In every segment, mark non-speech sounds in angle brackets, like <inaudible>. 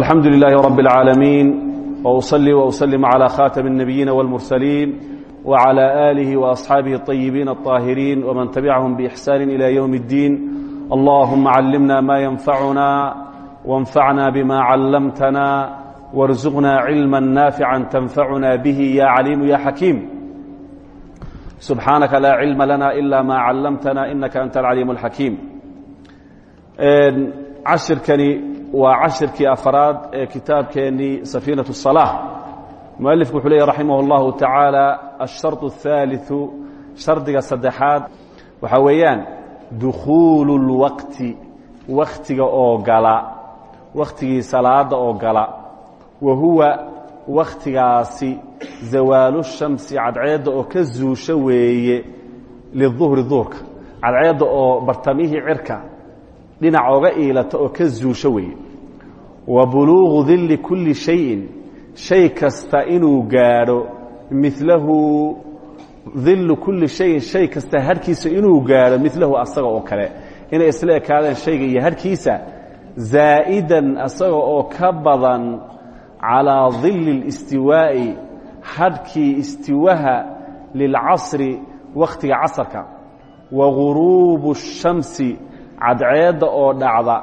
الحمد لله رب العالمين وأصلي وأسلم على خاتم النبيين والمرسلين وعلى آله وأصحابه الطيبين الطاهرين ومن تبعهم بإحسان إلى يوم الدين اللهم علمنا ما ينفعنا وانفعنا بما علمتنا وارزقنا علما نافعا تنفعنا به يا عليم يا حكيم سبحانك لا علم لنا إلا ما علمتنا إنك أنت العليم الحكيم cashirkani waa cashirkii afraad ee kitaabkeennii safiinaة الصalaaة mualifku wuxuu leeya raximah اllahu tacaala asharط الثaaliثu shardiga saddexaad waxaa weeyaan dukhuulu اlwaqti wakhtiga oo gala wakhtigii salaada oo gala wa huwa wakhtigaasi zawaalu shamsi cadceedda oo ka zuusho weeye liduhri duhurka cadceedda oo bartamihii cirka dhinac oga iilata oo ka zuusho weeye wa buluuqu dilli kulli shayin shay kasta inuu gaadho milahu dillu kulli shayin shay kasta harhkiisa inuu gaadho milahu asaga oo kale inay isla ekaadeen shayga iyo harhkiisa zaa'idan asaga oo ka badan calaa dilli اlistiwaa'i hadhkii istiwaha lilcasri wakhtiga casarka wa guruubu الshamsi cadceedda oo dhacda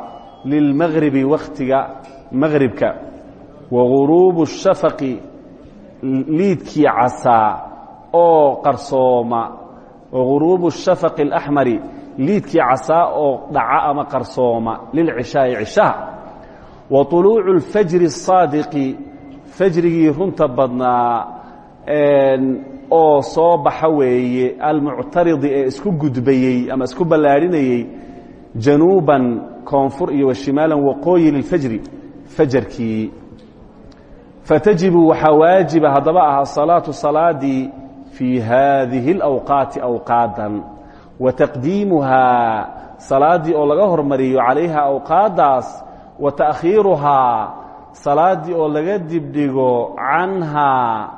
lilmagribi wakhtiga magribka wa guruubu shafaqi liidkii casaa oo qarsooma wa guruubu shafaqi alaxmari liidkii casaa oo dhaca ama qarsooma lilcishaa'i cishaha wa طuluucu اlfajri الsaadiqi fajrigii runta badnaa oo soo baxa weeye almuctaridi ee isku gudbayey ama isku ballaadhinayey januuban koonfur iyo washimaalan waqooyi lilfajri fajarkii. Fatajibu waxaa waajiba haddaba ahaa salaatu salaadii fii haadihi اlawqaati awqaadan. Wa taqdiimuhaa salaaddii oo laga hormariyo calayha awqaaddaas wa ta'khiiruhaa salaaddii oo laga dibdhigo canhaa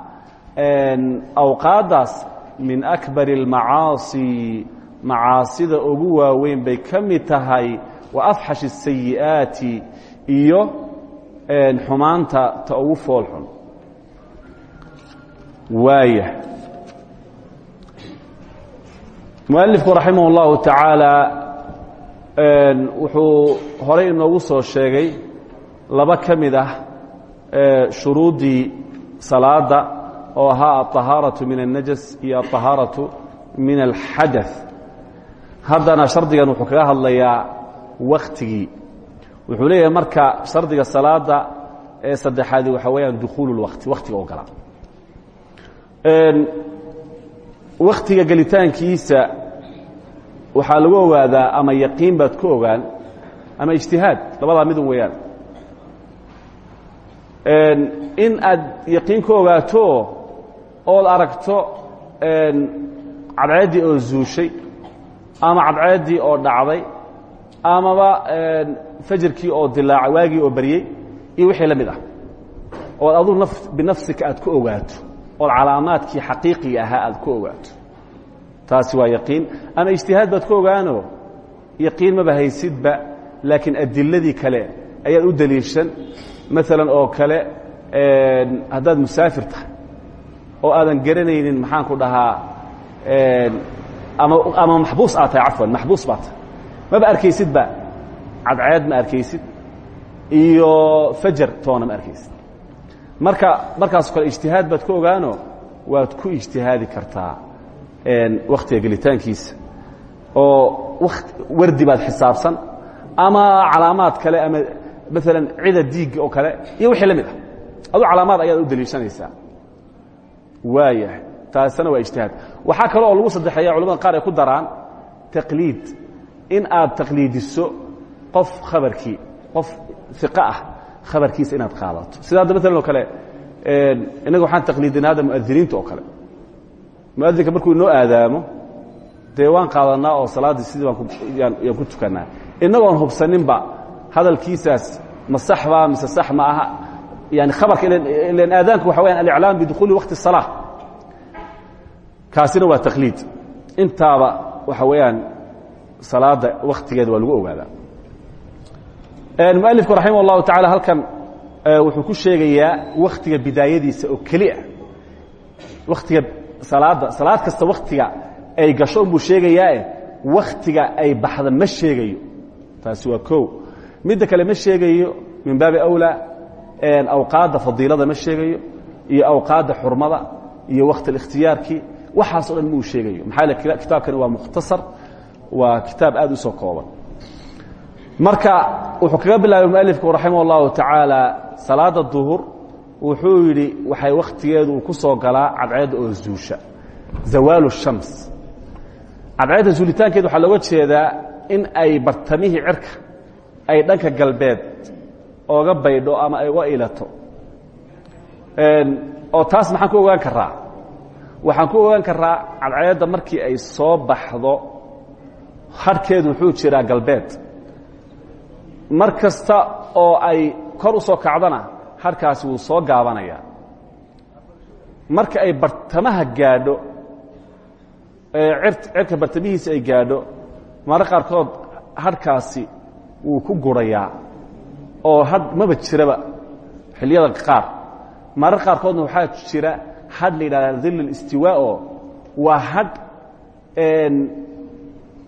awqaaddaas min akbar اlmacaasi macaasida ugu waaweyn bay ka mid tahay wa afxash الsayi'aati iyo xumaanta ta ugu foolxun waaya mualifku raximah اllahu tacaala wuxuu horay inoogu soo sheegay laba ka mid ah shuruuddii salaada oo ahaa aلطahaaraةu min الnajas iyo aلطahaaraةu min اlxadaث haddana shardigan wuxuu kaga hadlayaa wakhtigii wuxuu leeyahay marka shardiga salaada ee saddexaadi waxaa weeyaan dukhuulu اlwakti wakhtiga oo gala. Wakhtiga gelitaankiisa waxaa lagu ogaadaa ama yaqiin baad ku ogaan ama ijtihaad labadaa midun weeyaan. In aad yaqiin ku ogaato ood aragto cadceeddii oo zuushay ama cadceeddii oo dhacday amaba fajarkii oo dilaacay waagii oo baryey iyo wixii la mid ah. Ood aduu binafsika aad ku ogaato ood calaamaadkii xaqiiqiga ahaa aad ku ogaato. Taasi waa yaqiin. Ama ijtihaad baad ku ogaano yaqiin maba haysidba laakiin adiladii kale ayaad u daliishan. Maalan oo kale haddaad musaafir tahay oo aadan garanaynin maxaan ku dhahaa ama ama maxbuus aad tahay cafwan maxbuus baad maba arkaysidba cadceed ma arkaysid? Iyo fajar toona ma arkaysid? Marka markaasoo kale ijtihaad baad ku ogaano waad ku ijtihaadi kartaa wakhtiga gelitaankiisa. Oo wardi baad xisaabsan ama calaamaad kale ama maalan cida diig oo kale iyo wixii la mid ah. Adu calaamaad ayaad u daliishanaysaa. Waayahay taasina waa ijtihaad. Waxaa kale oo lagu saddexeeya culamada qaar ay ku daraan taqliid in aad taqliidiso qof khabarkii qof iqo ah khabarkiisa inaad qaadato. Sida hadda maalan oo kale innaga waxaan taqliidinaa hadda muadiniinta oo kale. Muadinka markuu inoo aadaamo dee waan qaadanaa oo salaaddii sidii baan yaan ku tukannaa. Innagoon hubsaninba hadalkiisaas ma sax baa mise sax ma aha. Yani khabarka ilan aadaanku waxa weyaan aliclaam bidukhuuli waqti الsalaa kaasina waa taqliid. Intaaba waxa weeyaan salaada wakhtigeeda waa lagu ogaadaa mualifku raximah اllahu taعala halkan wuxuu ku sheegayaa waktiga bidaayadiisa oo keliah waktiga salaadda salaad kasta waktiga ay gasho unbuu sheegayaae waktiga ay baxda ma sheegayo taasi waa kow midda kale ma sheegayo min baabi awlaa awqaadda fadiilada ma sheegayo iyo awqaadda xurmada iyo wakti اlikhtiyaarkii waxaaso dhan muu sheegayo maxaa le kitaabkani waa mukhtasar waa kitaab aad u soo kooban marka wuxuu kaga bilaabay mualifku raximah اllahu tacaala salaada duhur wuxuu yidhi waxay wakhtigeedu uu ku soo galaa cadceedda oo zuusha zawaalu الshams cadceedda zuulitaankeed waxaa looga jeedaa in ay bartamihii cirka ay dhanka galbeed ooga baydho ama ay uga ilato oo taas maxaan ku ogaan karaa waxaan ku ogaan karaa cadceedda markii ay soo baxdo hadhkeedu wuxuu jiraa galbeed. Mar kasta oo ay kor u soo kacdana hadhkaasi wuu soo gaabanayaa. Marka ay bartamaha gaadho cirka bartamihiisa ay gaadho marra qaarkood hadhkaasi wuu ku gurayaa. Oo hadh maba jiraba xilliyada qaar. Marar qaarkoodna waxaa jira hadh la yidhahda dhil اlistiwaa oo waa hadh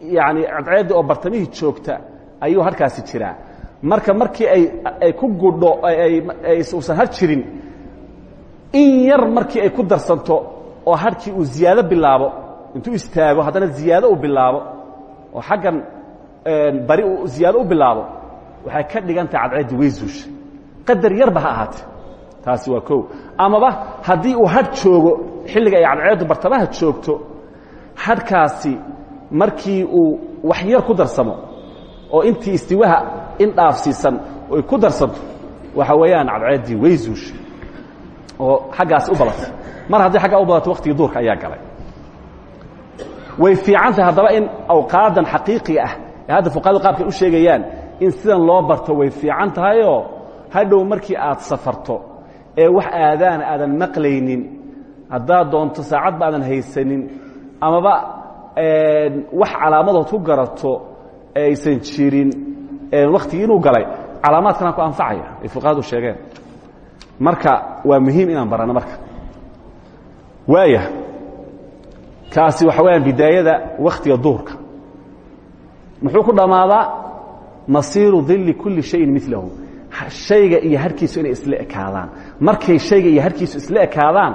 yani cadceedda oo bartamihii joogta ayuu hadhkaasi jiraa. Marka markii ay ay ku gudho uusan hadh jirin in yar markii ay ku darsanto oo hadhkii uu ziyaado bilaabo intuu istaago haddana ziyaado uu bilaabo oo xaggan bari uu ziyaado u bilaabo waxay ka dhigan tahay cadceeddii way zuushay qadar yarba ha ahaatee. Taasi waa kow. Amaba haddii uu hadh joogo xilliga ay cadceeddu bartamaha joogto hadhkaasi markii uu wax yar ku darsamo oo intii istiwaha in dhaafsiisan oy ku darsanto waxa weeyaan cadceeddii way oo xaggaasi u badatay mar haddii xaggaa u badato waktigii duurka ayaa galay. Way fiican tahay haddaba in awqaadan xaqiiqiga ah ee hadda fuqahadu u sheegayaan in sidan loo barto way fiican tahayoo hadhow markii aad safarto ee wax aadaana aadan maqlaynin haddaad doonto saacadba aadan haysanin amaba wax calaamadood ku garato aysan jirin. Wakhtigii inuu galay calaamaadkana ku anfacaya ay fuqahadu sheegeen. Marka waa muhiim inaan baranno marka. Waaya kaasi waxa weyaan bidaayada wakhtiga duhurka. Muxuu ku dhammaadaa masiiru dilli kulli shayin milahu shayga iyo harkiisu inay isla ekaadaan. Markay shayga iyo harkiisu isla ekaadaan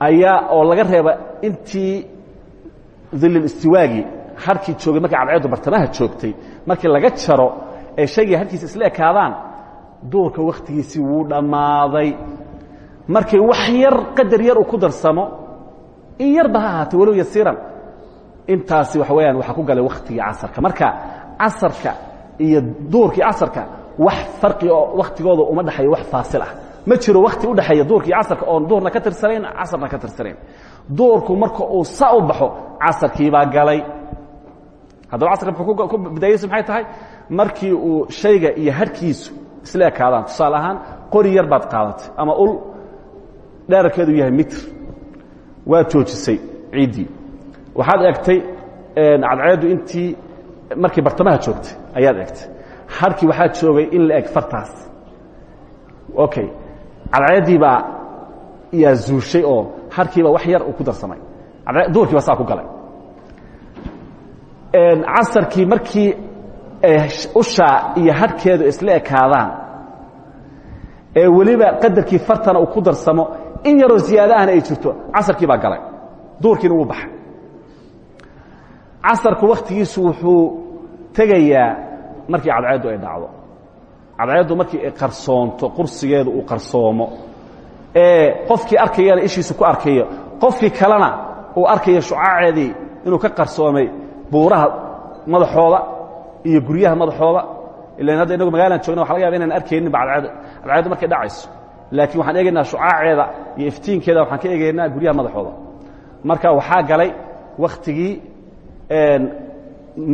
ayaa oo laga reeba intii dililistiwaagii harkii joogay markay cadceeddu bartamaha joogtay markii laga jaro ee shayga harkiisa isla ekaadaan duurka wakhtigiisii wuu dhammaaday. Markay wax yar qadar yar ku darsamo in yarba ha walow yasiiran. Intaasi waxa weyaan waxaa ku galay wakhtigii casarka. Marka casarka iyo duurkii casarka wax farqi oo wakhtigooda uma dhexeeyo wax faasil ah ma jiro wakhti u dhexeeya duurka iyo casarka oon duurna ka tirsanayn casarna ka tirsanayn. Duurku marka uu sa u baxo casarkiibaa galay. Haddaba casarka muxuu ku bidaayeysu maxay tahay? Markii uu shayga iyo harhkiisu isla ekaadaan tusaale ahaan qori yar baad qaadatay ama ul dheerarkeedu yahay mitr. Waad joojisay ciiddii. Waxaad egtay cadceeddu intii markii bartamaha joogtay ayaad egtay harkii waxaa joogay in la eg fartaas. Okay cadceeddii baa yaa zuushay oo harkiiba wax yar ku darsamay. Duurkii baa saa ku galay. Casarkii markii ushaa iyo harhkeedu isla ekaadaan ee weliba qadarkii fartana uu ku darsamo in yaroo ziyaadahana ay jirto casarkii baa galay. Duurkiina wuu baxay. Casarku wakhtigiisu wuxuu tegayaa markii cadceeddu ay dhacdo cadceeddu markii ay qarsoonto qursigeedu uu qarsoomo ee qofkii arkayana ishiisu ku arkayo qofkii kalena uu arkayo shucaaceedii inuu ka qarsoomay buuraha madaxooda iyo guryaha madaxooda. Ilan hadda inagu magalaan joogna waxa laga yaba inaan arkayninba cadceed cadceeddu markay dhacayso. Laakiin waxaan eegaynaa shucaaceeda iyo iftiinkeeda waxaan ka eegaynaa guryaha madaxooda. Marka waxaa galay wakhtigii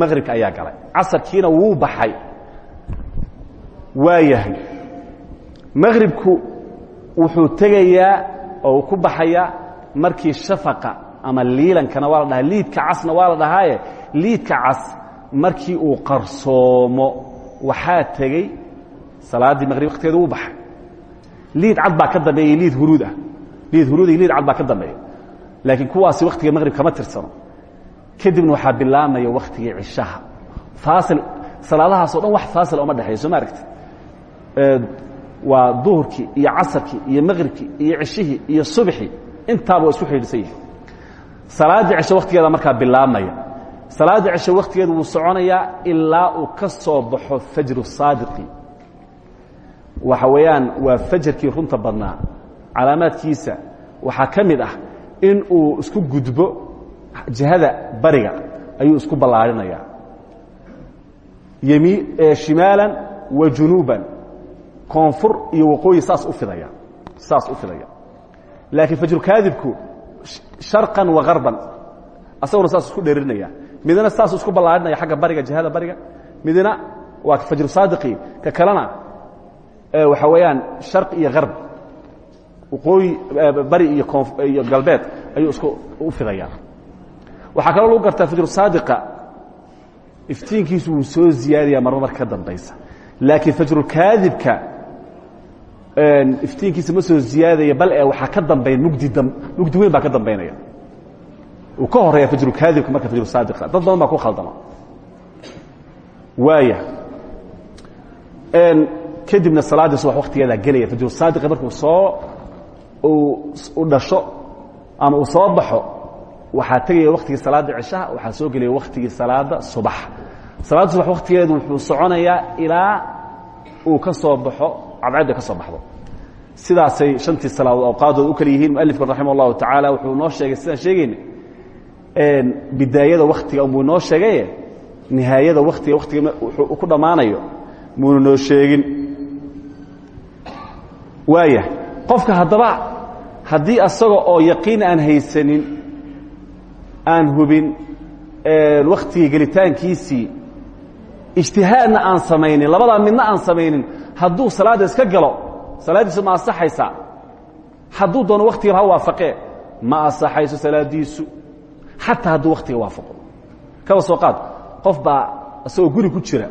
maqribka ayaa galay. Casarkiina wuu baxay waa yahay. Maqribku wuxuu tegayaa oo ku baxayaa markii shafaqa ama liilankana waa la dhahaa liidka casna waa la dhahaaye. Liidka cas markii uu qarsoomo waxaa tegey salaaddii maqrib wakhtigeeda wuu baxay. Liid cad baa ka dambeeya liid huruud ah. Liid huruud iyo liid cad baa ka dambeeya laakiin kuwaasi waktiga maqrib kama tirsano. Kadibna waxaa bilaamaya waktigii cishaha. Faasil salaadahaasoo dhan wax faasil oma dhexeeya soo ma aragti waa duhurkii iyo casarkii iyo maqribkii iyo cishihii iyo subxii intaaba isku xidhiidhsan yihiin salaaddii cisho waktigeeda markaa bilaabmaya. Salaadda cisho waktigeeda wuu soconayaa ilaa uu ka baxo fajru saadiqi. Waxa weeyaan waa fajarkii runta badnaa. Calaamaadkiisa waxaa ka ah in uu isku gudbo jihada bariga ayuu isku ballaarinayaa shimaalan wa junuuban koonfur iyo waqooyi saas u fidaya saas u fidaya. Laakiin fajrukaadibku sharqan wa garban asaguna saas isku dheerinaya. Midna saas isku ballaarinaya xagga bariga jihada bariga. Midna waa fajru saadiqi ka kalena waxa weeyaan sharq iyo garb waqooyi bari iyo iyo galbeed ayuu isku u fidaya. Waxaa kaloo lagu gartaa fajru saadiqa iftiinkiisu wuu soo ziyaadaya marba marka ka dambaysa. Laakiin fajrukaadibka iftiinkiisa ma soo ziyaadaya bal ee waxaa ka dambayn mugdi mugdi weyn baa ka dambaynaya uu ka horreeya fajrukaadibka marka fajru saadiqa dad badan baa ku khaldama. Waaya. Kadibna salaaddii subax waktigeedaa gelaya fajru saadiqa markuu soo u dhasho ama uu soo baxo waxaa tegaya waktigii salaadda cishaha waxaa soo gelaya waktigii salaada subax. Salaadda subax waktigeedu wuxuu soconayaa ilaa uu ka soo baxo cadcadda ka soo baxdo. Sidaasay shantii salaadood awqaadood u kala yihiin mualifku raximah اllahu tacaala wuxuu noo sheegay sidaan sheegayna bidaayada waktiga unbuu noo sheegaye nihaayada waktiga waktiga wuxuu ku dhammaanayo muuna noo sheegin. Waaya qofka haddaba haddii asaga oo yaqiin aan haysanin aan hubin waktigii gelitaankiisii ijtihaadna aan samaynin labadaa midna aan samaynin hadduu salaadda iska galo salaaddiisu ma asaxaysaa hadduu doono waktiga ha waafaqee ma asaxayso salaaddiisu xataa hadduu waktiga waafaqo. Kaba soo qaad qof baa isagoo guri ku jira.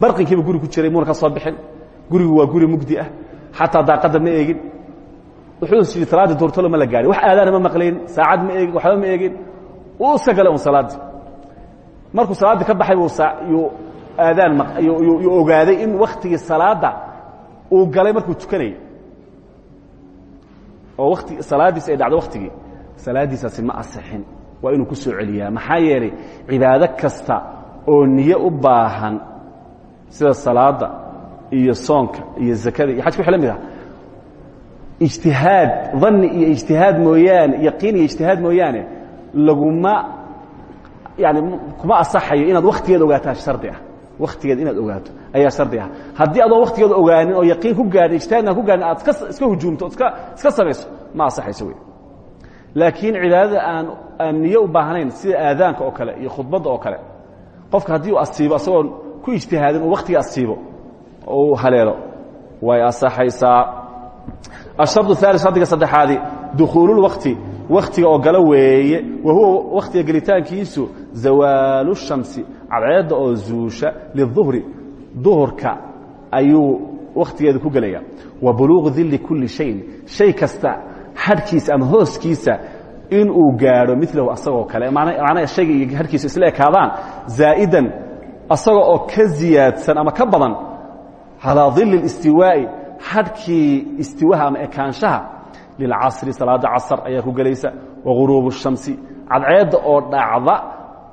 Barqinkiiba guri ku jiray muuna ka soo bixin. Gurigu waa guri mugdi ah. Xataa daaqadda ma eegin. Wuxuu is yidhi salaaddii doortolo ma la gaarin wax aadaana ma maqlayn. Saacad ma eegin. Waxba ma eegin. Uu iska galay un salaaddii markuu salaaddii ka baxay aadaan yuu ogaaday in waktigii salaadda uu galay markuu tukanayay. Oo wati salaaddiisi ay dhacdo waktigii salaaddiisaasi ma asixin waa inuu ku soo celiyaa. Maxaa yeelay cibaado kasta oo niye u baahan sida salaadda iyo soonka iyo zakada iyo xajka wx la mid ah ijtihaad dani iyo ijtihaad mooyaane yaqiin iyo ijtihaad mooyaane laguma yani kuma asaxayo inaad waktigeed ogaataa shardi ah waktigeed inaad ogaato. Ayaa shardi ah. Haddii adoon waktigeeda ogaanin oo yaqiin ku gaadhin ijtihaadna ku gaadhin aad iska hujuumto o iska samayso ma ansaxayso wey laakiin cibaadada aan aan u baahnayn sida aadaanka oo kale iyo khudbadda oo kale qofka haddii uu asiibo isagoon ku ijtihaadin uu wakhtiga asiibo oo uu haleelo way ansaxaysaa. Ashardu aali shardiga saddexaadi dukhuululwakti wakhtiga oo galo weeye wa huwa wakhtiga gelitaankiisu shamsi cadceedda oo zuusha liلظuhri duhurka ayuu wakhtigeeda ku gelaya wa buluuqu dili kuli shayin shay kasta hadhkiisa ama hooskiisa inuu gaadho milahu asagoo kale macnaha shayga iyo hadhkiisa isla ekaadaan zaa'idan asaga oo ka ziyaadsan ama ka badan calىa dili الاstiwaaءi hadhkii istiwaha ama ekaanshaha lilcasri salaada casr ayaa ku gelaysa waguruub الshamsi cadceedda oo dhacda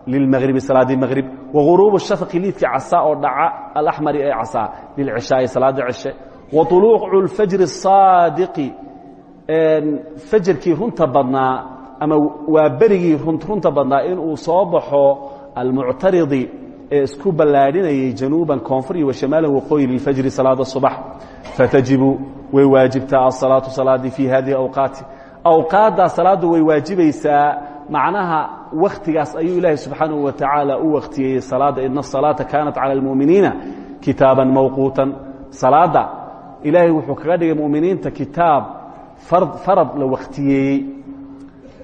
lilmagribi salaadii magrib waguruubu shafqi liidka casaa oo dhaca alaxmari ee casaa lilcishaai salaada cishe wa uluucu lfajri saadiqi fajrkii runta badnaa ama waa berigii runta badnaa inuu soo baxo almuctaridi ee isku ballaadhinayay januuban koonfur iyo washamaalan waqooyi lilfajri salaada subax fatajibu way waajibtaa asalaatu salaadii fii hadihi awqaati awqaaddaa salaaddu way waajibaysaa macnaha wakhtigaas ayuu ilaahay subxaanahu wa tacaala u wakhtiyeeyey salaadda ina asalaata kaanat cala almu'miniina kitaaban mawquutan. Salaadda ilaahay wuxuu kaga dhigay mu'miniinta kitaab farad la wakhtiyeeyey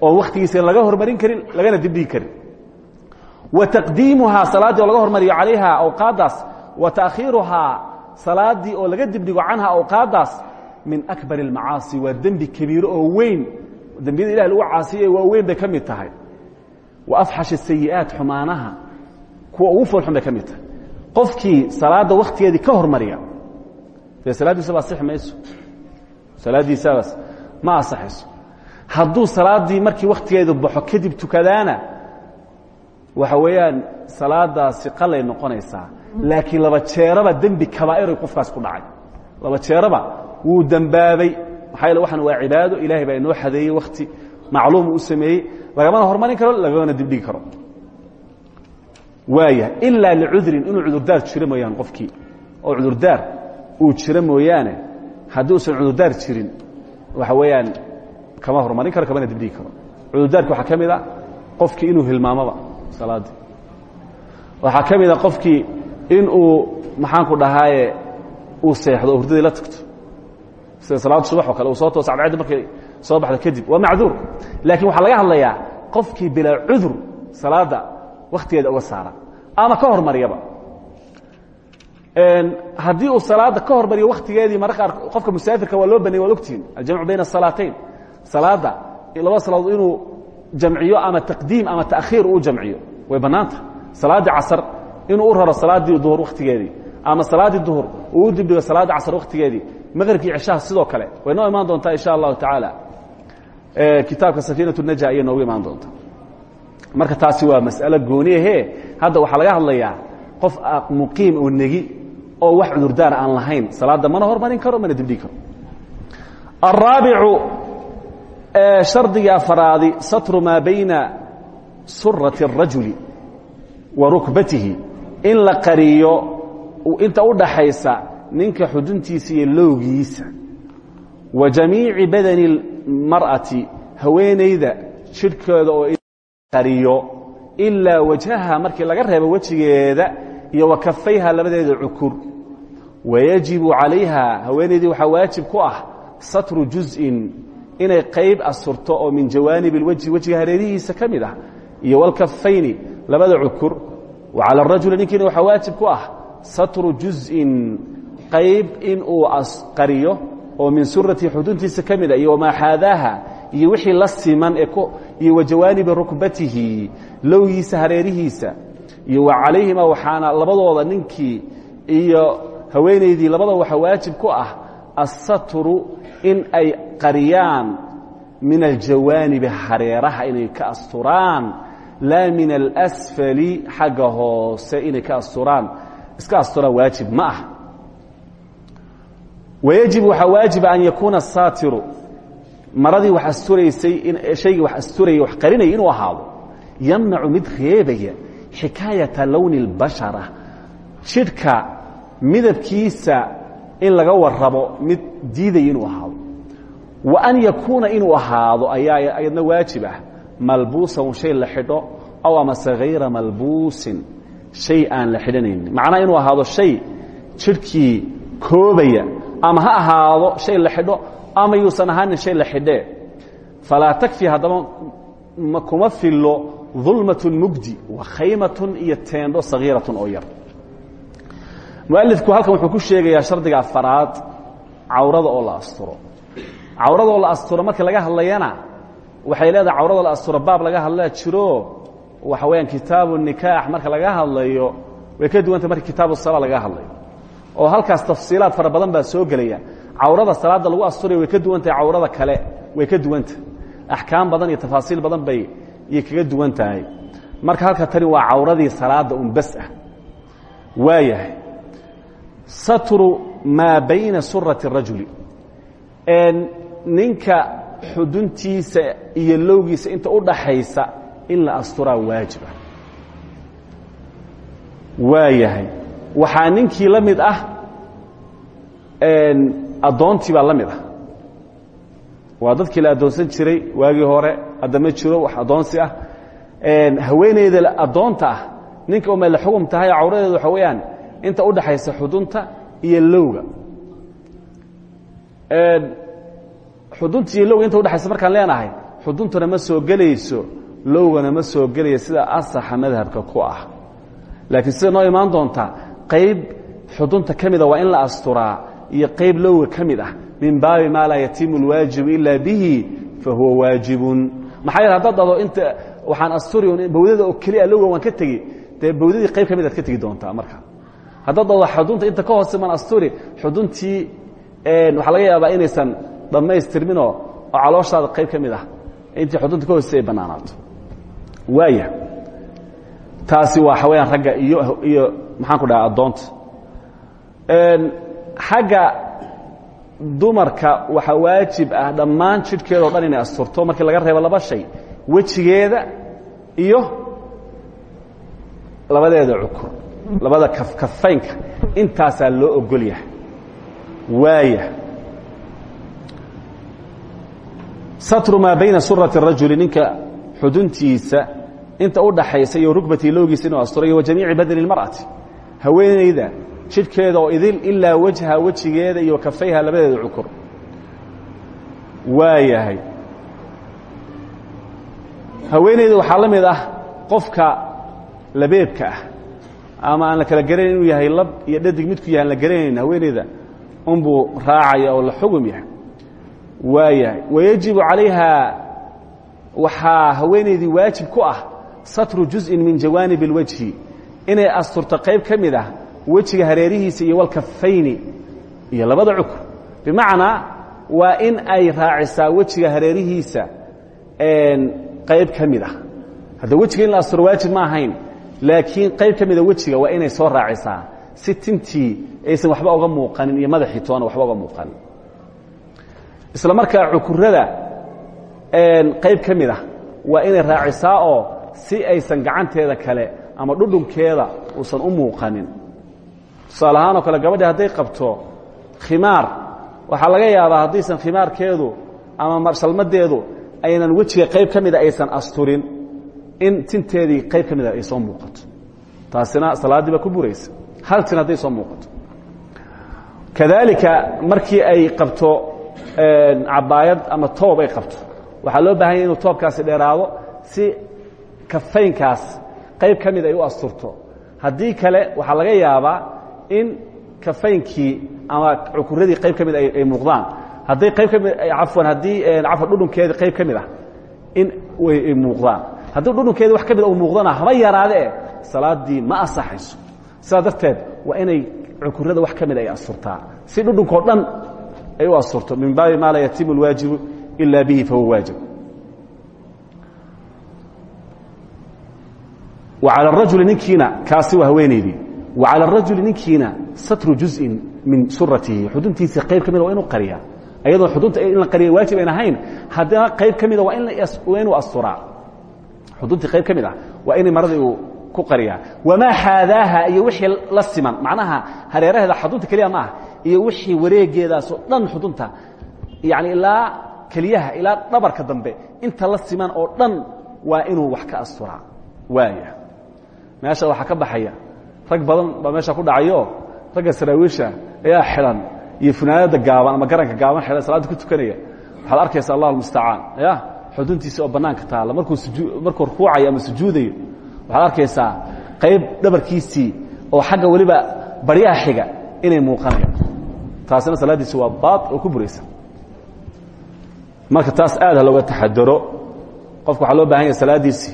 oo wakhtigiisa laga hormarin karin lagana dibdhigi karin. Wa taqdiimuhaa salaaddii oo laga hormariyo calayha awqaaddaas wa taakhiiruhaa salaaddii oo laga dibdhigo canha awqaaddaas min akbar اlmacaasi waa dembi kabiiro oo weyn dembiyada ilah lagu caasiye waa weyn bay ka mid tahay. Wa afxash sayi'aat xumaanaha kuwa ugu foolxun bay ka tahay. Qofkii salaadda wakhtigeedii ka hormariya dee salaaddiisaba asixi mayso? Salaaddiisabaas ma asaxayso hadduu salaaddii markii wakhtigeedu baxo kadib tukadaana waxa weeyaan salaadaasi qalay noqonaysaa. Laakiin laba jeeraba dembi kabaa'iray qofkaas ku dhacay. Laba jeeraba wuu dembaabay maxaa waxaan waa cibaado ilahay baa inoo xadeeyey wakhti macluumu u sameeyey. Lagamana hormarin karo lagamana dibdhigi karo. Waayahay ilaa licudrin inuu cudurdaar jiro mooyaane qofkii. Oo cudurdaar uu jiro mooyaane haddii usan cudurdaar jirin waxa weeyaan kama hormarin karo kamana dibdhigi karo. Cudurdaarki waxaa ka mid a qofkii inuu hilmaamoba salaaddii waxaa ka mid a qofkii inuu maxaanku dhahaaye uu seexdo oo hurdadii la tagto sida salaada subax oo kale uu soo toosa cadcaddi markay soo baxdo kadib. Waa macduur. Laakiin waxaa laga hadlayaa qofkii bilaa cudur salaadda wakhtigeeda uga saara ama ka hormariyaba. Haddii uu salaadda ka hormariyo wakhtigeedii mararka qaar qofka musaafirka waa loo banaya waad ogtihiin aljamcu bayna asalaateyn salaadda laba salaadood inuu jamciyo ama taqdiim ama taakhiir uu jamciyo. Way bannaanta. Salaaddii casar inuu u raro salaaddii duhur wakhtigeedii ama salaaddii duhur uu u dibdhigo salaaddii casar wakhtigeedii maqribkii ceshaha sidoo kale. Way noo imaan doontaa insha allahu tacaala. Kitaabka safiinatu naja ayay noogu imaan doontaa. Marka taasi waa mas'alo gooni ahe hadda waxaa laga hadlayaa qof muqiim oo negi oo wax cudurdaar aan lahayn salaada mana hormarin karo mana dibdhigi karo. Araabicu shardiga afaraadi satru maa bayna surati الrajuli wa rukbatihi. In la qariyo inta udhaxaysa ninka xuduntiisa iyo lowgiisa. Wa jamiici badani اmar'ati haweenayda jidhkooda oo qariyo ilaa wajhaha markii laga reebo wejigeeda iyo wa kafayha labadeeda cukur. Wayajibu calayha haweenaydii waxaa waajib ku ah satru juz'in inay qayb asturto oo min jawaanib اlwejhi wejiga hareerihiisa ka mid ah iyo walkafayni labada cukur. Wa cala arajuli ninkiina waxaa waajib ku ah satru juz'in qayb inuu qariyo oo min surati xuduntiisa ka mid ah iyo wamaa xaadaaha iyo wixii la siman iyo wa jawaanibi rukbatihi lowgiisa hareerihiisa iyo wa calayhima waxaana labadooda ninkii iyo haweenaydii labadaba waxaa waajib ku ah assatru in ay qariyaan min aljawaanibi hareeraha inay ka asturaan laa min alasfali xagga hoose inay ka asturaan. Iska asturaan waajib ma ah wayajib waxaa waajiba an yakuuna asaatiru maradii wax asturaysay shaygii wax asturaya wax qarinaya inuu ahaado yamnacu mid reebaya xikaayata lowni اlbashara jidhka midabkiisa in laga warrabo mid diidaya inuu ahaado. Wa an yakuuna inuu ahaado ayaa ayadna waajib ah malbuusan shay la xidho aw amase hayra malbuusin shay ama ha ahaado shay la xidho ama yuusan ahaanin shay la xidhee. Falaa takfi haddaba kuma fillo dulmatun mugdi wa khaymatun iyo teendho sagiiratun oo yar. Mualifku halkan wuxuu ku sheegayaa shardiga afaraad cawrada oo la asturo. Cawrada oo la asturo markii laga hadlayana waxay leedahay cawrada la asturo baab laga hadlaa jiro waxa weyaan kitaabu nikaax marka laga hadlayo way ka duwanta markii kitaabu sala laga hadlayo oo halkaas tafsiilaad fara badan baa soo gelaya. Cawrada salaada lagu asturaya way ka duwan tahay cawrada kale way ka duwantah axkaam badan iyo tafaasiil badan bay yay kaga duwan tahay marka halka tani waa cawradii salaada un bas ah. Waayahay. Satru maa bayna surati الrajuli ninka xuduntiisa iyo lowgiisa inta u dhaxaysa in la asturaa waajiba waayahay waxaa ninkii la mid ah addoontii baa la mid ah. Waa dadkii la addoonsan jiray waagii hore hadda ma jiro wax addoonsi ah. Haweeneyda addoonta ah ninka umay la xugum tahay cawradeedu waxa weeyaan inta u dhaxaysa xudunta iyo lowga. Xudunta iyo lowga inta udhaxaysa markaan leenahay xuduntuna ma soo gelayso lowgana ma soo gelaya sida asaxa madhabka ku ah. Laakiin sida imaan doontaa qayb xudunta ka mida waa in la asturaa iyo qayb lowga ka ah. Min baabi maa laa yatimu اlwaajibu ila bihi fahuwa waajibun. Maxaa yeele haddaad inta waxaan asturi bawdada oo keliya lowa waan ka tegi dee bawdadii qayb ka ka tegi doontaa marka. Haddaad xudunta inta ka hoose man asturi xuduntii waxaa laga yaabaa inaysan dhammaystirminoo oo qayb ka ah. Intii xudunta ka hoose ay waaya taasi waxa weyaan ragga iyo iyo maxaan ku dhaha addoonta. Xagga dumarka waxaa waajib ah dhammaan jidhkeeda o dhan inay asturto markii laga reebo laba shay wejigeeda iyo labadeeda cukur labada kafaynka intaasaa loo ogol yahay. Waaya. Satru maa bayna surati الrajuli ninka xuduntiisa inta u dhaxaysa iyo rugbatii lowgiisa inuu asturayo wa jamiici badni اlmarأati haweenayda jidhkeeda oo idil ilaa wajha wejigeeda iyo kafayha labadeeda cukur. Waa yahay. Haweenayda waxaa la mid ah qofka labeebka ah. Ama aan la kala garanayn inuu yahay lab iyo dhadig midku yahay la garanayn haweenayda unbuu raacaya oo la xugum yahay. Waa yahay. Wayajibu calayha waxaa haweenaydii waajib ku ah satru juzءin min jawaanib اlwajhi inay asturto qayb ka mid ah hareerihiisa iyo walkafayni iyo labada cukur bimacnaa waa in ay raacisaa wejiga hareerihiisa qayb ka mid ah. In la asturo waajib ma ahayn laakiin qayb ka mida wejiga waa inay soo raacisaa. Si tintii waxba uga muuqanin iyo madaxii toona waxba uga muuqanin. Isla markaa cukurada qayb ka ah waa inay raacisaa oo si aysan gacanteeda kale ama dhudhunkeeda uusan u muuqanin. Tusaale ahaan oo kale gabadhi hadday qabto khimaar waxaa laga yaabaa haddaysan khimaarkeedu ama marsalmadeedu aynan wejiga qayb ka mida aysan asturin in tinteedii qayb ka mida ay soo muuqato. Taasina salaaddii baa ku buraysa. Hal tin hadday soo muuqato. Kadaalika markii ay qabto cabaayad ama toob ay qabto. Waxaa loo baahan yay inuu toobkaasi dheeraado si kafaynkaas qayb ka mid ay u asturto. Haddii kale waxaa laga yaabaa in kafaynkii ama cukuradii qayb ka mid ay muuqdaan. Hadday qayb ka mid cafwan haddii cafwan dhudhunkeedii qayb ka ah in ay muuqdaan. Haddii dhudhunkeedii wax ka mid uu muuqdana haba yaraadee salaaddii ma asaxayso sidaa darteed inay cukurada wax ka ay asturtaa. Si dhudhunkao dhan ay u asturto. Min baabi maa laa yatimu اlwaajibu ila bihi fahuwa waajib وعalى الرaجuل ninkiina kaasi waa haweenaydii وعalى الرaجuل ninkiina satru جuزءin min suratihi xuduntiisa qayb ka mida waa inuu qariya ayadoo xudunta in la qariya waajib ayn ahayn haddana qayb ka mida waa inuu asturaa xuduntii qayb ka mid ah waa inay maradii uu ku qariyaa wamaa xaadaaha iyo wixii la siman macnaha hareeraheeda xudunta keliya ma ah iyo wixii wareegeedaasoo dhan xudunta yani ilaa keliyaha ilaa dhabarka dambe inta la siman oo dhan waa inuu wax ka asturaa waaya meesha waxaa ka baxaya rag badan baa meesha ku dhacayo ragga saraawiisha ayaa xidhan iyo funaanada gaaban ama garanka gaaban xidhan salaadda ku tukanaya. Waxaad arkaysa allah almustacaan ya xuduntiisa oo bannaanka taalla. Markuu sujuu markuu rukuucayo ama sujuudayo waxaad arkaysaa qayb dhabarkiisii oo xagga weliba baryaha xiga inay muuqanayaan taasina salaaddiisi waa baad oo ku buraysa marka taas aad ha looga taxadaro. Qofka waxaa loo baahan yahay salaaddiisii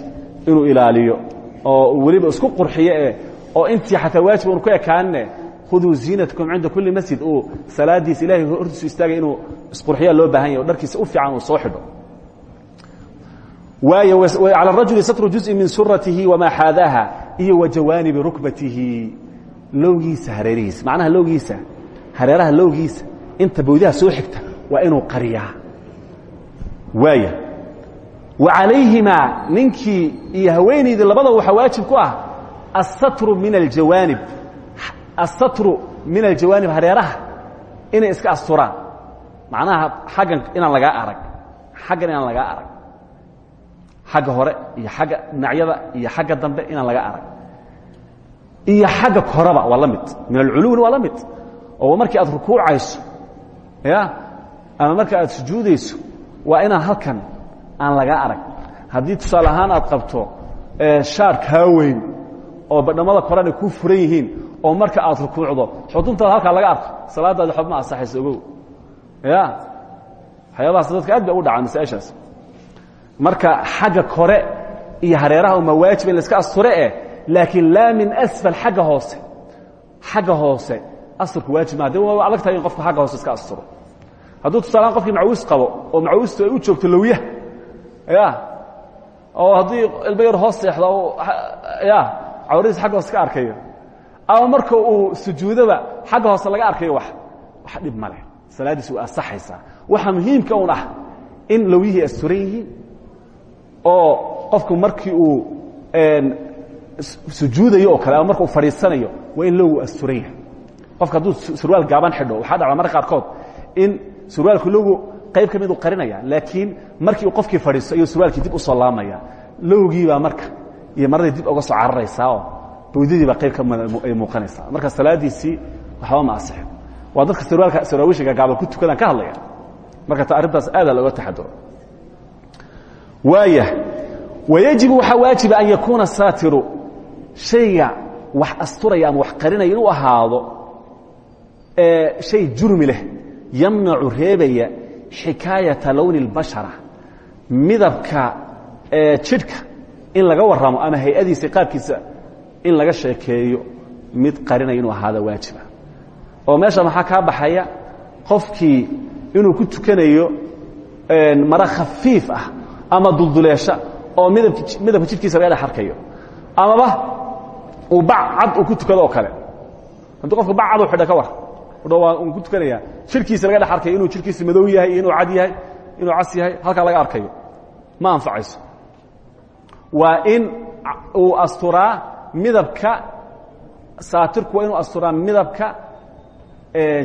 inuu ilaaliyo oo weliba isku qurxiyo eh oo intii xataa waajib un ku ekaanne khuduu ziinatkum cinda kulli masjid uu salaadiisa ilahay hortiisu istaagay inuu isqurxiyaa loo baahan yahy o dharkiisa u fiican uu soo xidho waayo calى الrajuli satru juزءi min suratihi wamaa xaadaaha iyo wa jawaanibi rukbatihi lowgiisa hareerihiisa macnaha lowgiisa hareeraha lowgiisa inta bawdaha soo xigta waa inuu qariyaa waaya wa calayhimaa ninkii iyo haweenaydii labadaba waxaa waajib ku ah asatru min aljawaanib. Asatru min aljawaanib hareeraha inay iska asturaan. Macnaha xaggan inaan lagaa arag. Xaggan inaan lagaa arag. Xagga hore iyo xagga dhinacyada iyo xagga dambe inaan laga arag. Iyo xagga koraba waa mid. Min alculuwina waa la mid. Oo markii aad rukuucayso ya ama marka aad sujuudayso waa inaan halkan aan laga arag. Haddii tusaale ahaan aad qabto shaar kaa weyn oo badhammada korena ku furan yihiin oo marka aad rukuucdo xuduntaada halkaa laga arko salaadaadi xob ma asaxayso ogow. Ya? Waxyaabahaas dadka aad bay u dhacaan masaaishaas. Marka xagga kore iyo hareeraha uma waajib in la iska asture eh laakiin laa min asfal xagga hoose. Xagga hoose asturku waajib maa de waa adag tahay in qofku xagga hoose iska asturo. Hadduu tusaalaan qofkii macawiis qabo oo macawiistu ay u joogto lowyaha ya. Oo haddii ilmo yar hoos seexdo ya cawradiisa xagga hoose ka arkayo. Ama marka uu sujuudoba xagga hoose laga arkayo wax wax dhib ma leh. Salaaddiis way asaxaysaa waxa muhiimka un ah in lowyihii asturan yihiin. Oo qofku markii uu sujuudayo oo kale ama marka uu fadhiisanayo waa in logu asturan yahay. Qofka hadduu surwaal gaaban xidho waxaa dhacda marka qaarkood in surwaalku logu qayb ka mid uu qarinaya laakiin markii uu qofkii fadhiisto ayuu surwaalkii dib u soo laamaya. Lowgiibaa marka iyo maradii dib uga soo cararaysaa oo bawdadiibaa qayb ka ay muuqanaysaa. Marka salaadiisii waxba ma asixo. Waa dadka surwaalka saraawishiga gaabal ku tukadaan ka hadlaya. Marka ta arrintaas aadaa looga taxaduro waaya wayajibu waxaa waajiba an yakuuna saatiru. Shayga wax asturaya ama wax qarinaya inuu ahaado shay jurmi leh yamnacu reebaya xikaayata lowni اlbashara midabka jidhka in laga warramo ama hay'adiisa qaabkiisa in laga sheekeeyo mid qarinaya inuu ahaado waajiba. Oo meesha maxaa kaa baxaya? Qofkii inuu ku tukanayo maro khafiif ah ama dulduleesha oo midabka jidhkiisa laga dhex arkayo amaba uu bac cad ku tukado oo kale. Haddii qofka bac u xidha ka war waan ku tukanaya jirkiisa laga dhex arkayo inuu jirkiisa madow yahay iyo inuu cad yahay inuu cas yahay halkaa laga arkayo. Ma anfacayso. Waa in uu asturaa midabka saatirku waa inuu asturaa midabka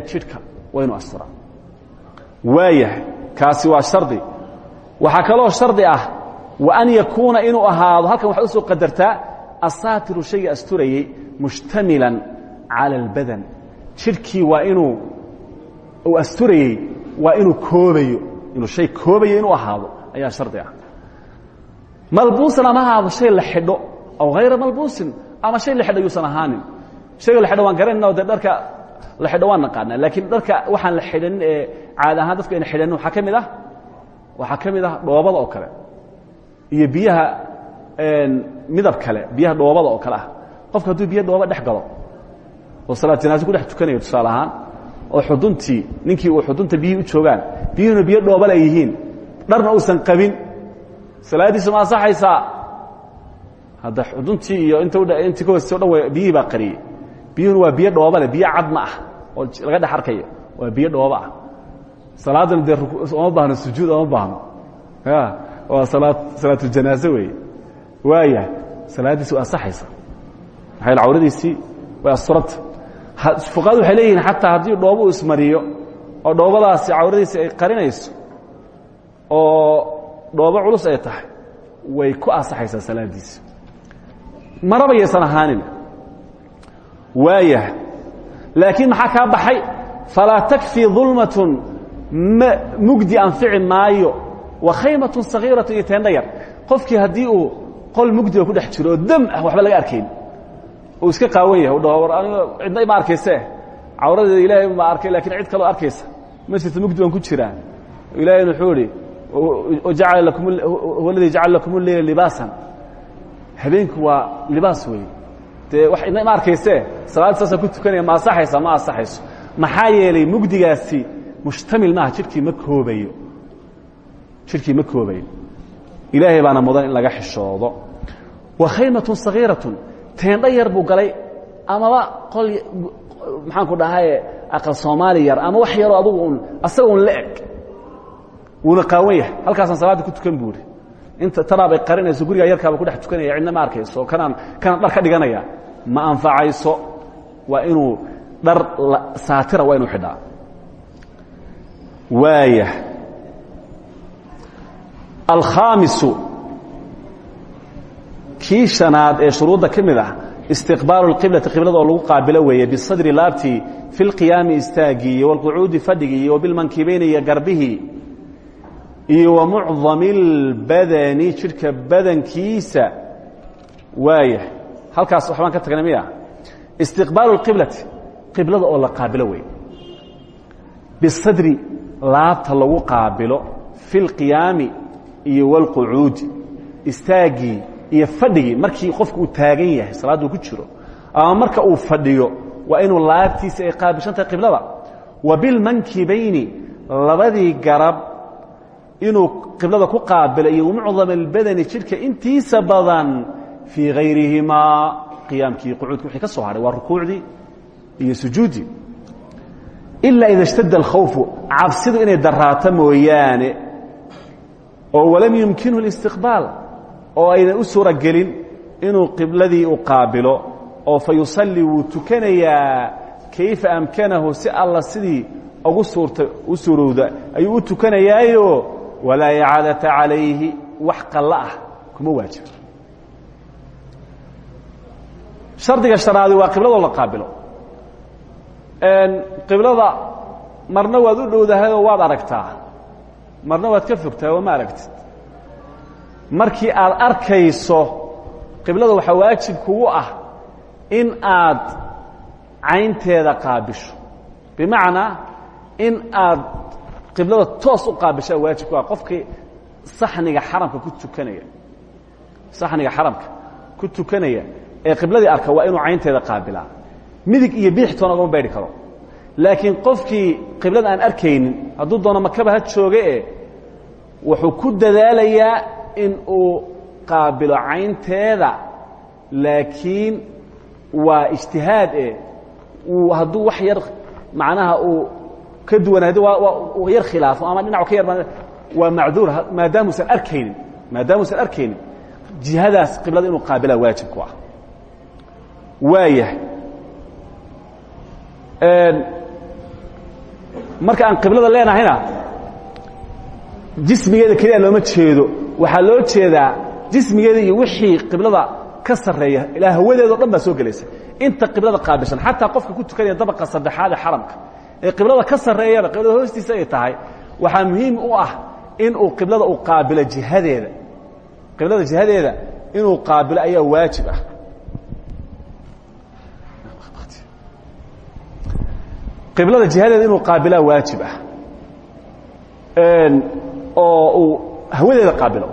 jidhka waa inuu asturaa. Waayahay kaasi waa shardi. Waxaa kaloo shardi ah wa an yakuuna inuu ahaado halkan waxaad u soo qadartaa asaatiru shayga asturayey mushtamilan cala اlbadan jidhkii waa inuu uu asturayey waa inuu koobayo. Inuu shay koobayo inuu ahaado ayaa shardi ah. Malbuusan ama ahaado shay la xidho aw hayra malbuusin ama shay la xidho yuusan ahaanin. Shayga la xidho waan garanayna dee dharka la xidho waan naqaanaa laakiin dharka waxaan la xidhanin ee caada ahaan dadku ayna xidhanin waxaa ka mid ah waxaa ka mid ah dhoobada oo kale. Iyo biyaha midab kale biyaha dhoobada oo kale ah. Qofka hadduu biyo dhooba dhex galo oo salaad janaaso ku dhex tukanayo tusaale ahaan oo xuduntii ninkii uu xudunta biyihii u joogaan biyuhuna biyo dhoobale yihiin dharna uusan qabin salaaddiisu ma ansaxaysaa? Hadda xuduntii iyo inta intii ka hoostay o dhan w biyihii baa qariyey. Biyuhuna waa biyo dhoobale biyo cad ma ah oo laga dhex arkayo waa biyo dhooba ah. Salaadana dee oma baahno sujuud oma baahno. Ya waa salaad salaatuljanaaze weeye. Waaya salaaddiisi way ansaxaysa maxay cawradiisii? Way asturanta fuqahadu waxay leeyihiin xataa haddii dhoobo uu ismariyo oo dhoobadaasi cawradiisi ay qarinayso oo dhoobo culus ay tahay way ku ansaxaysaa salaaddiisi maraba yaysan ahaanin. Waaya laakiin maxaa kaa baxay? Falaa takfii dulmatun mugdi anfici maayo. Wa khaymatun sagiiratu iyo teendha yar uu qol mugdiga ku dhex jiro dam ah waxba laga arkayn uu iska qaawan yahay dhaho war aniga cidna ima arkayse. Cawradeeda ilaahay ma arkay lakiin cid kaloo arkaysa. Masjidka mugdi baan ku jiraa ilaahayna wuxuu lakum huwa aladii jacala lakum leyla libaasan habeenku waa libaas weeye dee wax cidna ima arkayse salaad saasaan ku tukanaya ma asaxaysa ma asaxayso maxaa yeelay mugdigaasi mushtamil maaha jidhkii ma koobayo. Jidhkii ma koobayo. Ilaahay baana mudan in laga xishoodo. Wa khaymatun sagiiratun teendho yar buu galay amaba qol maxaan ku dhahaye aqal soomaali yar ama wax yaroo adugu un asaga un la eg. Wuuna qaawan ku tukan buuri inta tanaabay qarinayso gurigaa yarkaaba ku dhex tukanaya cidna ma arkayso. Kanaan kanaan dhar ka dhiganaya. Ma anfacayso. Waa inuu dhar saatira waa inuu xidhaa. Waaya. Alkhaamisu kii shanaad ee shuruudda ka mid ah istiqbaalu اqiblati qiblada oo lagu qaabilo weeye bisadri laabtii fi اlqiyaami istaagii iyo wاlqucuudi fadhigii iyo bilmankibayni iyo garbihii iyo wa mucdami اlbadani jidhka badankiisa waaya halkaas waxbaan ka tagnay miya istiqbaalu اqiblati qiblada oo la qaabilo weeye bisadri laabta lagu qaabilo fi اlqiyaami iyo wاlqucuudi istaaggii iyo fadhigii markii qofku uu taagan yahay salaaduu ku jiro ama marka uu fadhiyo waa inuu laabtiisa ay qaabilshantahay qiblada. Wa bilmankibayni labadii garab inuu qiblada ku qaabila iyo wmucdama albadani jidhka intiisa badan fii hayrihimaa qiyaamkii qucuudki wixii ka soo hadhay waa rukuucdii iyo sujuuddii. Ilaa ida shtada alkhawfu cabsidu inay daraato mooyaane oo walam yumkinu اlistiqbaal oo aynan u suura gelin inuu qibladii u qaabilo oo fa yusallii wuu tukanayaa kayfa amkanahu si alla sidii ugu suurta u suurowda. Ayuu u tukanayaayo walaa icaadata calayhi wax qallo ah kuma waajibo shardiga shanaadi waa qibladoo la qaabilo. Qiblada marna waad u dhowdahayoo waad aragtaa. Marna waad ka fogtahay oo ma aragtid markii aad arkayso qiblada waxaa waajib kugu ah in aad caynteeda qaabisho. Bimacnaa in aad qiblada toos u qaabishaa waajib ku ah. Qofkii saxniga xaramka ku tukanaya saxniga xaramka ku tukanaya ee qibladii arka waa inuu caynteeda qaabilaa. Midig iyo biixtoona ugama baydhi karo. Laakiin qofkii qiblada aan arkaynin hadduu doono makaba ha jooge e wuxuu ku dadaalayaa in uu qaabilo caynteeda laakiin waa ijtihaad e hadduu wax yar macnaha uu ka duwanaado yar khilaafo ama dhinacu ka yar waa macduur maadaamuusan arkaynin maadaamuusan arkaynin jihadaas qiblada inuu qaabilaa waajib ku ah. Waayahay. Marka aan qiblada leenahayna jismigeeda keliya looma jeedo waxaa loo jeedaa jismigeeda iyo wixii qiblada ka sarreeya ilaa hawadeedao dhan baa soo gelaysa. Inta qiblada qaabilsan xataa qofka ku tukanaya dabaqa saddexaad ee xaramka ee qiblada ka sarreeyaba qiblada hoostiisa ay tahay waxaa muhiim u ah in uu qiblada uu qaabilo jihadeeda. Qiblada jihadeeda inuu qaabilo ayaa waajib ah. Qiblada jihadeeda inuu qaabilaa waajib ah. Oo hawadeeda qaabilo.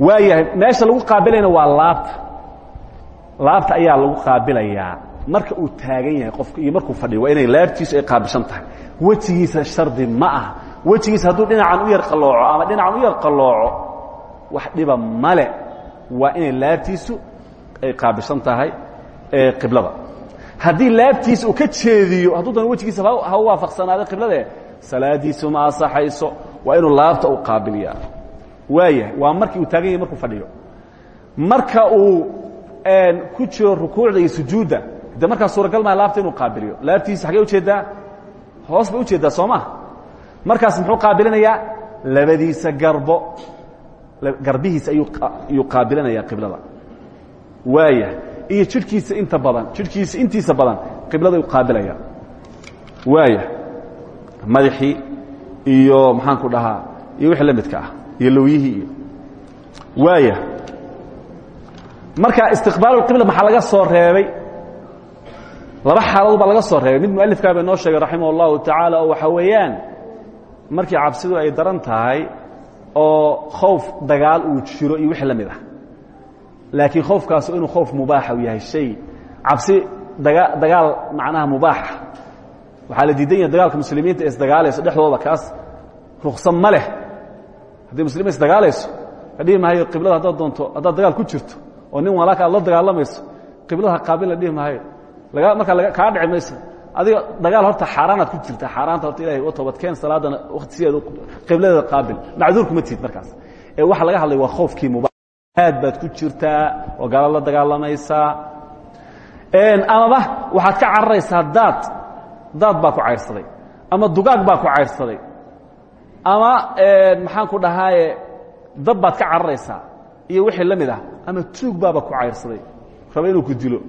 Waayahay meesha lagu qaabilayna waa laabta. Laabta ayaa lagu qaabilayaa marka uu taagan yahay qofka iyo markuu fadhiyo waa inay laabtiisu ay qaabilsan tahay. Wejigiisa shardi ma ah wejigiisa hadduu dhinacan u yar qalooco ama dhinacan u yar qalooco wax dhiba male waa inay laabtiisu ay qaabilsan tahay qiblada. Haddii laabtiisa uu ka jeediyo hadduu doona wejigiisa ha u waafaqsanaado qiblade salaadiisu ma asaxayso waa inuu laabta u qaabiliyaa. Waayahay waa markii uu taagan yahay markuu fadhiyo. Marka uu ku jiro rukuucda iyo sujuudda de markaa suuragal maa laabta inuu qaabiliyo laabtiisa xagee ujeeddaa hoos bay ujeeddaa soo ma markaas muxuu qaabilinayaa? Labadiisa garbo. Garbihiisa ayuu qaabilinayaa qiblada. Waayahay iyo jidhkiisa inta badan jidhkiisa intiisa badan qiblada u qaabilaya waaya madaxii iyo maxaanku dhahaa iyo wixii la midka ah iyo lowyihii waaya marka istiqbaaluqibla maxaa laga soo reebay? Laba xaaladood baa laga soo reebay. Mid mualifkaa bay noo sheegay raximah اllahu oo waxaa markii cabsidu ay daran oo khowf dagaal uu jiro iyo wixii la mid ah. Laakiin khoofkaasu inuu khoof mubaaxa yahay shay. Cabsi daga dagaal macnaha mubaaxa waxaa la diidan yahay dagaalka muslimiinta isdagaalayso dhexdooda kaas. Ruksan ma leh. Haddii muslimiin isdagaalayso la dhihi maayo qiblada haddaad doonto haddaad dagaal ku jirto oo nin walaaka aad la dagaalamayso qiblada ha qaabil la dhihi maayo markaa kaa dhici mayso. Adiga dagaal horta xaaraanaad ku jirta. Xaaraanta horta ilahay u toobadkeen salaadana wakti sideeda qibladeeda qaabil macduur kuma tiid markaas. Ee waxa laga hadlay waa khoofkii mubaax aad baad ku jirtaa oo gaalo la dagaalamaysaa amaba waxaad ka cararaysaa daad daad baa ku cayrsaday ama dugaag baa ku cayrsaday ama maxaan ku dhahaaye dab baad ka cararaysaa iyo wixii la mid ah ama tuug baaba ku cayrsaday raba inuu ku dilo.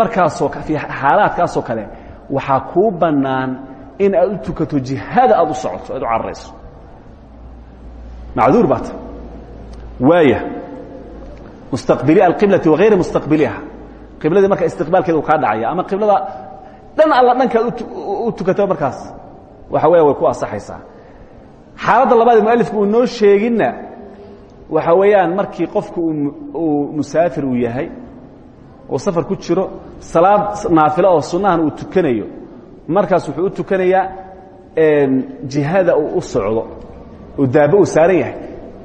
Markaasoo xaalaadkaasoo kale waxaa kuu bannaan in aad u tukato jihada aad u socoto aad u cararayso. Macduur baata waaya. Mustaqbili alqiblati wagayri mustaqbiliha. Qibladii marka istiqbaalkeeda uu kaa dhacaya ama qiblada dhan alla dhankaad u tukato markaas. Waxa weya way ku asaxaysaa xaaladda labaad ee mualifku uu noo sheeginna waxa weeyaan markii qofku uu musaafir uu yahay oo safar ku jiro salaad naafilo oo sunnahan uu tukanayo markaas wuxuu u tukanayaa jihada uu u socdo oo daabo uu saaran yahay.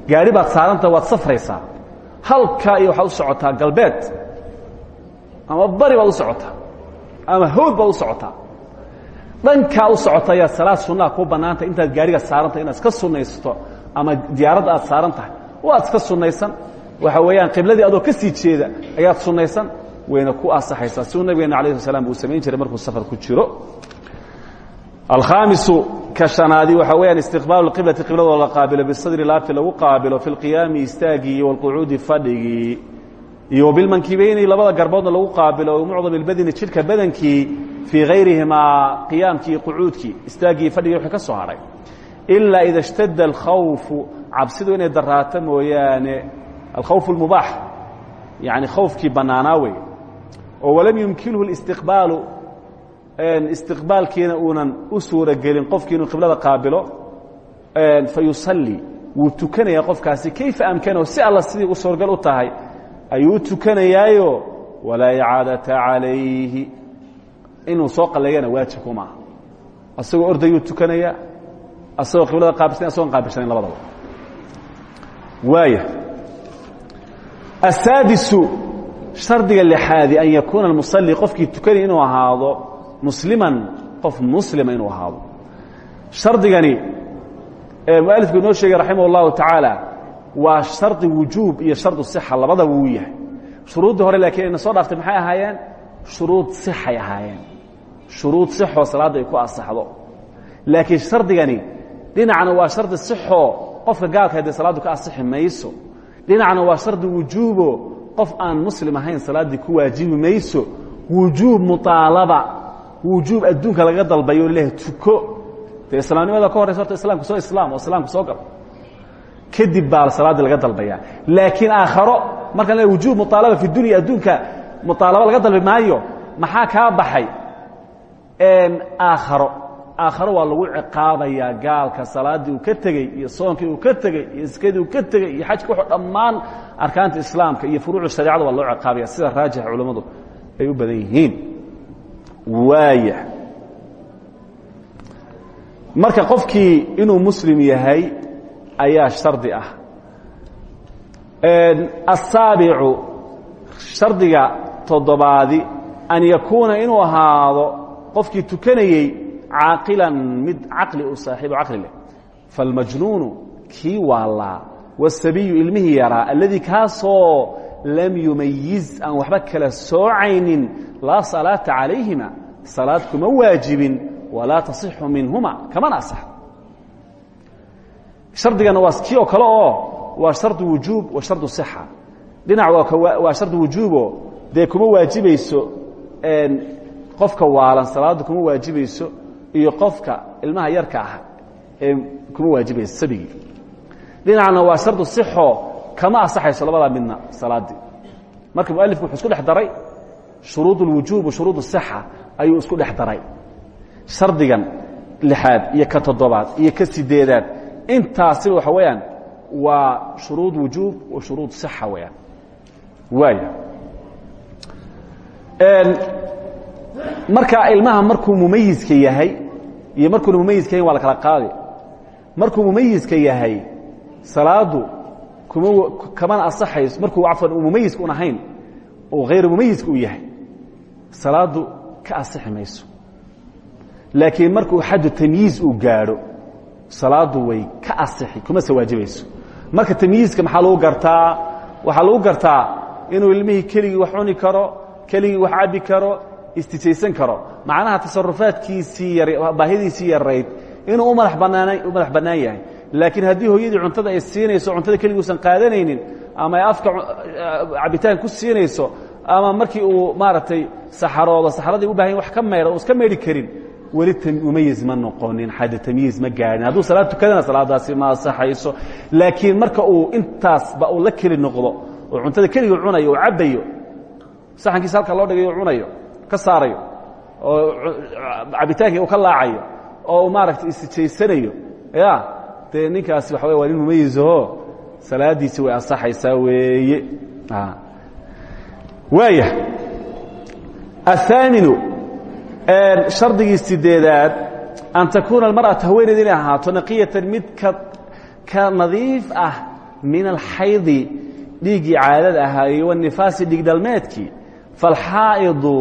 Gaari baad saaranta waad safraysaa. Halkaa iyo waxaad u socotaa galbeed ama bari baad u socotaa ama hawd baad u socotaa dhankaa u socotayaa salaad sunnaha ku bannaantah intaad gaariga saarantah inaad iska sunaysto ama diyaaradda aad saaran tahay waad iska sunaysan waxa weeyaan qibladii adoo ka sii jeeda ayaad sunaysan wayna ku asaxaysaa siuu nabigeena alayh sl slam uu samayn jiray markuu safar ku jiro. Alkhaamisu ka shanaadi waxaa weeyaan istiqbaalu qiblati qibladoo la qaabilo bisadri laabti lagu qaabilo fi اlqiyaami istaagii walqucuudi fadhigii iyo bilmankibayni labada garboodna lagu qaabilo mucdam اlbadni jidhka badankii fii hayrihimaa qiyaamkii iyo qucuudkii istaaggii fadhigii wxuu ka soo hadhay ilaa ida اshtada اlkhawfu cabsidu inay daraato mooyaane alkhawf اlmubaax yani khawfkii bannaanaa wey oo walam yumkinhu اlistiqbaalu istiqbaalkiina uunan u suura gelin qofkii inuu qiblada qaabilo fayusalli wuu tukanayaa qofkaasi kayfa amkanahu si alla sidii u suurgal u tahay ayuu tukanayaayo walaa icaadata calayhi. Inuu soo qalleeyana waajib ku maaha asagoo ordayuu tukanayaa asagoo qiblada qaabilsan asagoon qaabilsanayn labadaba. Waaya. Asaadisu shardiga lixaadi an yakuuna almusalli qofkii tukanaya inuu ahaado musliman qof muslima inuu ahaado. Shardigani mualifku inoo sheegay raximah اllahu tacaala waa shardi wujuub iyo shardu sixa labadaba wuu yahay. Shuruuddii hore laakiin ayna soo dhaaftay maxay ahaayeen? Shuruud sixay ahaayeen. Shuruud sixoo salaadda ay ku asaxdo laakiin shardigani dhinacna waa shardi sixoo qofka gaalka haddee salaaddu ka asixi mayso. Dhinacna waa shardi wujuubo qof aan muslim ahayn salaaddii ku waajibi mayso. Wujuub muaalaba wujuub adduunka laga dalbayo leh tuko. Dee islaamnimada ka horaysa horta islamku soo islaam oo islaamku soo galo kadib baa salaaddii laga dalbaya. Laakiin aakharo markaan le wujuub muaalaba fi dunya adduunka muaalaba laga dalbi maxaa kaa baxay? Aakharo. Aakharo waa lagu ciqaabayaa gaalka salaaddii uu ka tegey iyo soonkii uu ka tegey iyo iskadii uu ka tegey iyo xajka wuxuu dhammaan arkaanta islaamka iyo furuucu shareecada waa loo ciqaabaya. Sida raajixa culammadu ay u badan waaya. Marka qofkii inuu muslim yahay ayaa shardi ah. Asaabicu shardiga toddobaadi an yakuuna inuu ahaado qofkii tukanayey caaqilan mid caqli u saaxiibo caqli leh. Falmajnuunu kii waalaa wasabiyu ilmihii yaraa alladii kaasoo lam yumayiz aan waxba kala soocaynin laa salaata calayhima salaad kuma waajibin walaa tasixu minhuma kamana asax hardigana waa kii oo kale oo waa shardu wujuub wa shardu sixa. Dhinac waa shardu wujuubo dee kuma waajibayso qofka waalan salaaddu kuma waajibayso iyo qofka ilmaha yarka ah ee kuma waajibayso sabigii dhinacna waa shardu sixo kama asaxayso labadaa midna salaaddii marka mualifku wuxuu isku dhex daray shuruud wa shuruud sixa ayuu isku dhex shardigan lixaad iyo ka toddobaad iyo ka sideedaad intaasiba waxa weeyaan waa shuruud wujuub wa shuruud sixa weeyaan. Waaya marka ilmaha markuu mumayiska yahay iyo markuuna mumayiska yahin waa la kala qaadi. Markuu mumayiska yahay salaadu kuma kamana asaxayso markuu cafwan uu mumayiska un oo hayr mumayiska uu yahay salaadu ka asixi laakiin markuu xaddu tamyiiz uu gaadho salaadu way ka asixi kuma se waajibayso marka tamyiizka maxaa lagu gartaa? Waxaa lagu gartaa inuu ilmihii keligii wax cuni karo keligii wax cabbi karo istijaysan karo. Macnaha tasarufaadkiisii baahidiisii yarayd inuu u madax bannaan u yahay. Laakiin haddii hooyadii cuntada ay siinayso cuntada keliguusan qaadanaynin ama ay afka cabitaan ku siinayso ama markii uu maaragtay saxaroodo saxaradii u baahan wax ka maydha iska maydhi karin weli mumayiz ma noqonin xadda tamyiiz ma gaadhin. Hadduu salaad tukadana salaadaasi ma asaxayso laakiin marka uu intaasba uu la keli noqdo oo cuntada keligii cunayo oo cabbayo saxankiisa halka loo dhigayo cunayo ka saarayo oo cabitaankii uu ka laacayo oo maaragtay isijaysanayo ya dee ninkaasi waxa waa nin mumayizaho salaadiisi way ansaxaysaa weeye. Waaya. Aلثaaminu shardigii sideedaad an takuuna almarأaةu haweeneyd inay ahaato naqiyatan mid ka ka nadiif ah min alxaydi dhiiggii caadada ahaaye wanifaasi dhiigdhalmeedkii falxaa'idu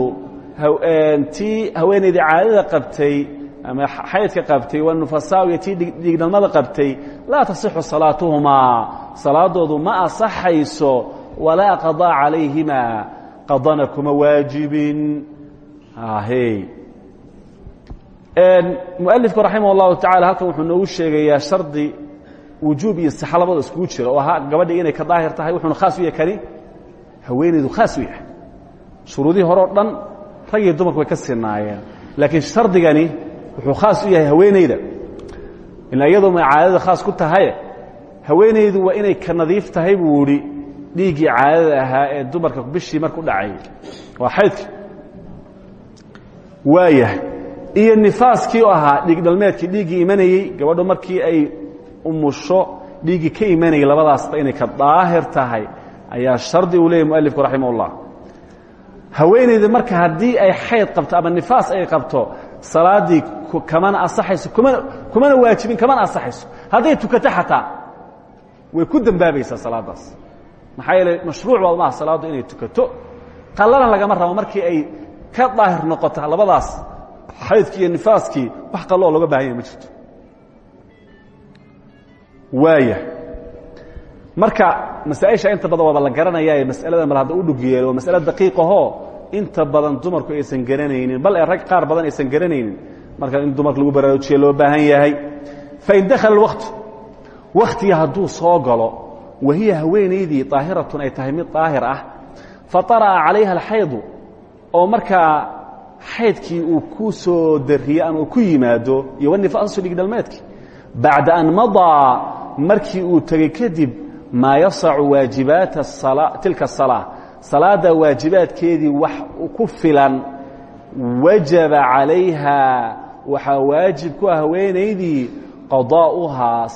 tii haweeneydii caadada qabtay ama xaydka qabtay wanufasaaiyo tii dhiigdhalmada qabtay laa tasixu salaatuhumaa salaadoodu ma asaxayso walaa qaضaa calayhimaa qadana kuma waajibin mualifku raximah اllahu tacala halkan wuxuu noogu sheegayaa shardi wujuub iyo sixa labada jira oo ahaa gabadhii inay ka daahir tahay khaas u yahay kani haweenaydu khaas u yahay. Shuruudihii hore dhan rag iyo dumarku way ka sinaayeen. Laakiin shardigani wuxuu khaas u yahay haweenayda ila iyadoo may caadada khaas ku tahaye haweenaydu waa inay ka nadiif tahay buu idhi caadada ahaa ee dumarka bishii marku dhacay. Waa xaydki. Waayahay iyo nifaaskii ahaa dhiigdhalmeedkii dhiiggii imanayey gabadho markii ay umusho dhiiggii ka imanayay labadaasba inay ka daahir tahay ayaa shardi uu leeyay mualifku raximah ullah haweenayda marka haddii ay xayd qabto ama nifaas ay qabto salaaddii kamana asaxayso kumana waajibin kamana asaxayso hadday tukato xataa way ku dembaabaysaa salaaddaas maxaa yeele mashruuc baa maaha salaaddu inay tukato. Qallana lagama rabo markii ay ka daahir noqota labadaas xaydkii iyo nifaaskii wax qalloo looga bahan yahay ma jirto waaya marka masaaئisha inta badan waaba la garanaya masaladan bal hadda u dhug yeelo waa masale daqiiqahoo inta badan dumarku aysan garanaynin bal ee rag qaar badan aysan garanaynin marka in dumarka lagu baraarujiye loo baahan yahay fain dakhala اwaqtu waktiga hadduu soo galo wahiya haweenaydii طaahiratun ay tahay mid طaahir ah faطara'a calayha اlxaydu oo markaa xaydkii uu ku soo dariyo ama ku yimaado iyo wanifaasu dhigdhalmeedkii bacda an madaa markii uu tegey kadib maa yasacu waajibaata tilka الsalaa salaadda waajibaadkeedii wax ku filan wajaba calayha waxaa waajib ku ah haweenaydii qadaa'uhaa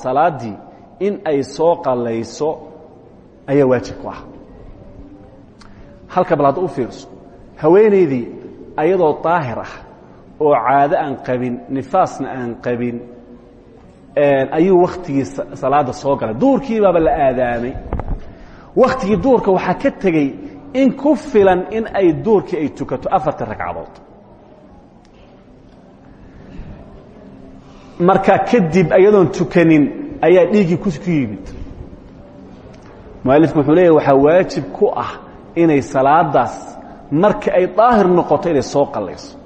in ay soo qalayso ayaa waajib ku ah. Halka bal u fiirso haweenaydii ayadoo daahir ah oo caado aan qabin nifaasna aan qabin ayuu wakhtigii salaadda soo galay. Duurkii baaba la aadaamay. Wakhtigii duurka waxaa ka tegey in ku filan in ay duurkii ay tukato afartan ragcadood. Marka kadib ayadoon tukanin ayaa dhiiggii ku yimid. Mualifku wuxuu leeyahy waajib ku ah inay salaadaas marka ay daahir noqoto inay soo qalayso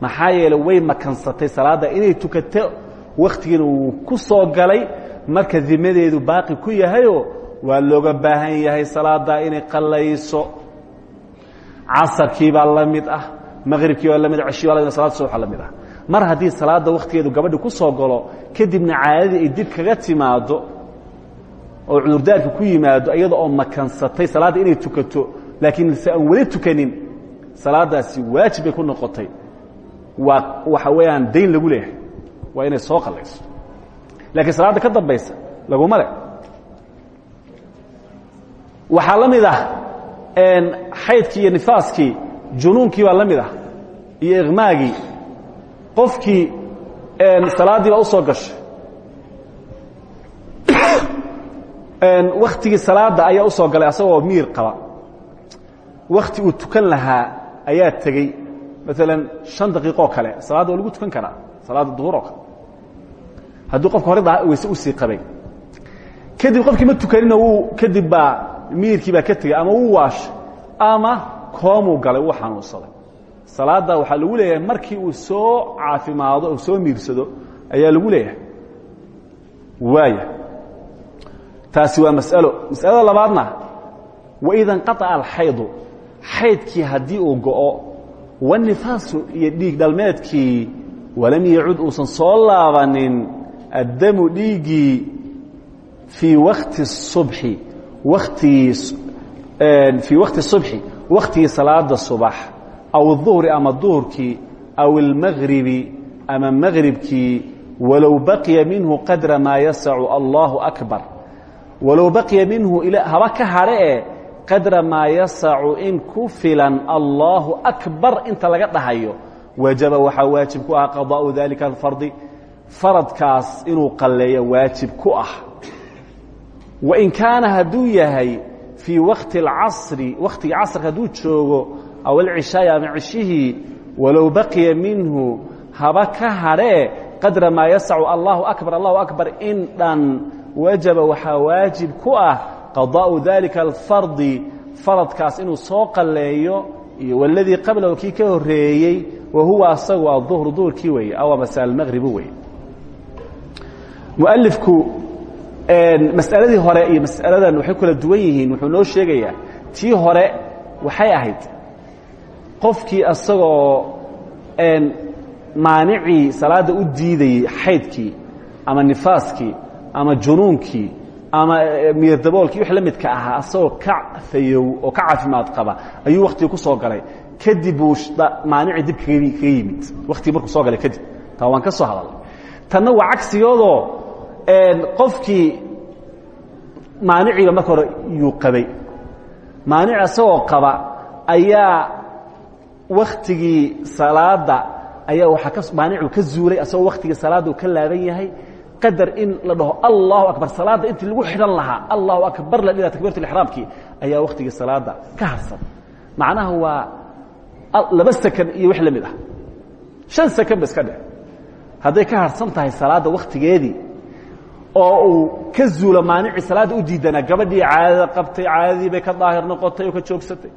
maxaa yeeley way makansatay salaadda inay tukato wakhtigiina wuu ku soo galay marka dimadeedu baaqi ku yahayoo waa looga baahan yahay salaaddaa inay qalayso casarkii baa la ah maqribkii baa la mid ceshii baa la mid salad subaxa la mid ah. Mar haddii salaadda wakhtigeedu gabadhi ku soo galo kadibna caadadii ay dib kaga timaado oo cudurdaarka ku yimaado iyada oo makansatay salaadda inay tukato laakiin se aan weli tukanin salaaddaasi waajib bay ku noqotay. Waa waxa weeyaan dayn lagu leeyahay. Waa inay soo qalayso. Laakiin salaadda ka dambaysa laguma le waxaa la mid ah xaydkii iyo nifaaskii junuunkii baa la ah iyo iqmaagii. Qofkii salaaddii baa u soo gashay. <coughs> Wakhtigii salaadda ayaa u soo galay asagoo miir qaba wakhti uu tukan lahaa ayaa tegey. Maalan شhan daqiiqoo kale salaadda waa lagu tukan karaa salaadda duhuroo kale. Haddii qofka hore weyse u sii qabay. Kadib qofkii ma tukanina wuu kadib baa miirkii baa ka tegey ama wuu waashay ama koomuu galay wuu xanuunsaday. Salaadda waxaa lagu leeyahay markii uu soo caafimaado uu soo miirsado ayaa lagu leeyahay. Waaya. Taasi waa mas'alo. Mas'alada labaadna waida inqaطaca alxaydu xaydkii haddii uu go'o wanifaasu iyo dhiig dhalmeedkii walam yacud uusan soo laabanin addamu dhiiggii fii wakti subxi wakhtigii fii wakti subxi wakhtigii salaada subax aw duhri ama duhurkii aw almagribi ama magribkii walow baqiya minhu qadra maa yasacu allaahu akbar walow baqiya minhu haba ka hadhe qadra maa yasacu in ku filan allahu akbar inta laga dhahayo. Wajaba waxaa waajib ku ah qadaa'u dalika alfardi. Faradkaas inuu qalleeyo waajib ku ah. Wain kaana hadduu yahay fii wakti اlcasri wakhtigii casrka hadduu joogo aw alcishaai ama cishihii walow baqiya minhu haba ka hadhee qadra maa yasacu allahu akbar allahu akbar in dhan wajaba waxaa waajib ku ah qadaa'u dalika alfardi faradkaas inuu soo qalleeyo iyo waladii qablahu kii ka horeeyey wa huwa asagu aduhru duhurkii weeye aw amase almaqribu weye mualifku mas'aladii hore iyo mas'aladan waxay kala duwan yihiin wuxuu noo sheegayaa tii hore waxay ahayd qofkii asagoo maanicii salaadda u diidayey xaydkii ama nifaaskii ama junuunkii ama miirdaboolkii wix la midka ahaa asagoo ka fayow oo ka caafimaad qaba ayuu wakhtigii ku soo galay. Kadib buu maanicii dib kaga yimid. Wakhtigii markuu soo galay kadib. Taa waan ka soo hadalay. Tanna waa cagsigoodoo qofkii maaniciiba marka hore yuu qabay. Maanic asagoo qaba ayaa wakhtigii salaadda ayaa waaa maanicu ka zuulay asagoo wakhtigii salaadda uu ka laaban yahay qadar in la dhaho allahu akbar. Salaadda intii lagu xidhan lahaa allahu akbar la dhila takbirat اlixraamkii ayaa wakhtigii salaadda ka harsan. Macnaha waa laba sekan iyo wix la mid ah. Shan sekan ba iska hadday ka harsan tahay salaadda wakhtigeedii oo ka zuulo maanicii salaadda u diidanaa gabadhii caadada qabtay caadadii bay ka daahir noqotay oo ka joogsatay.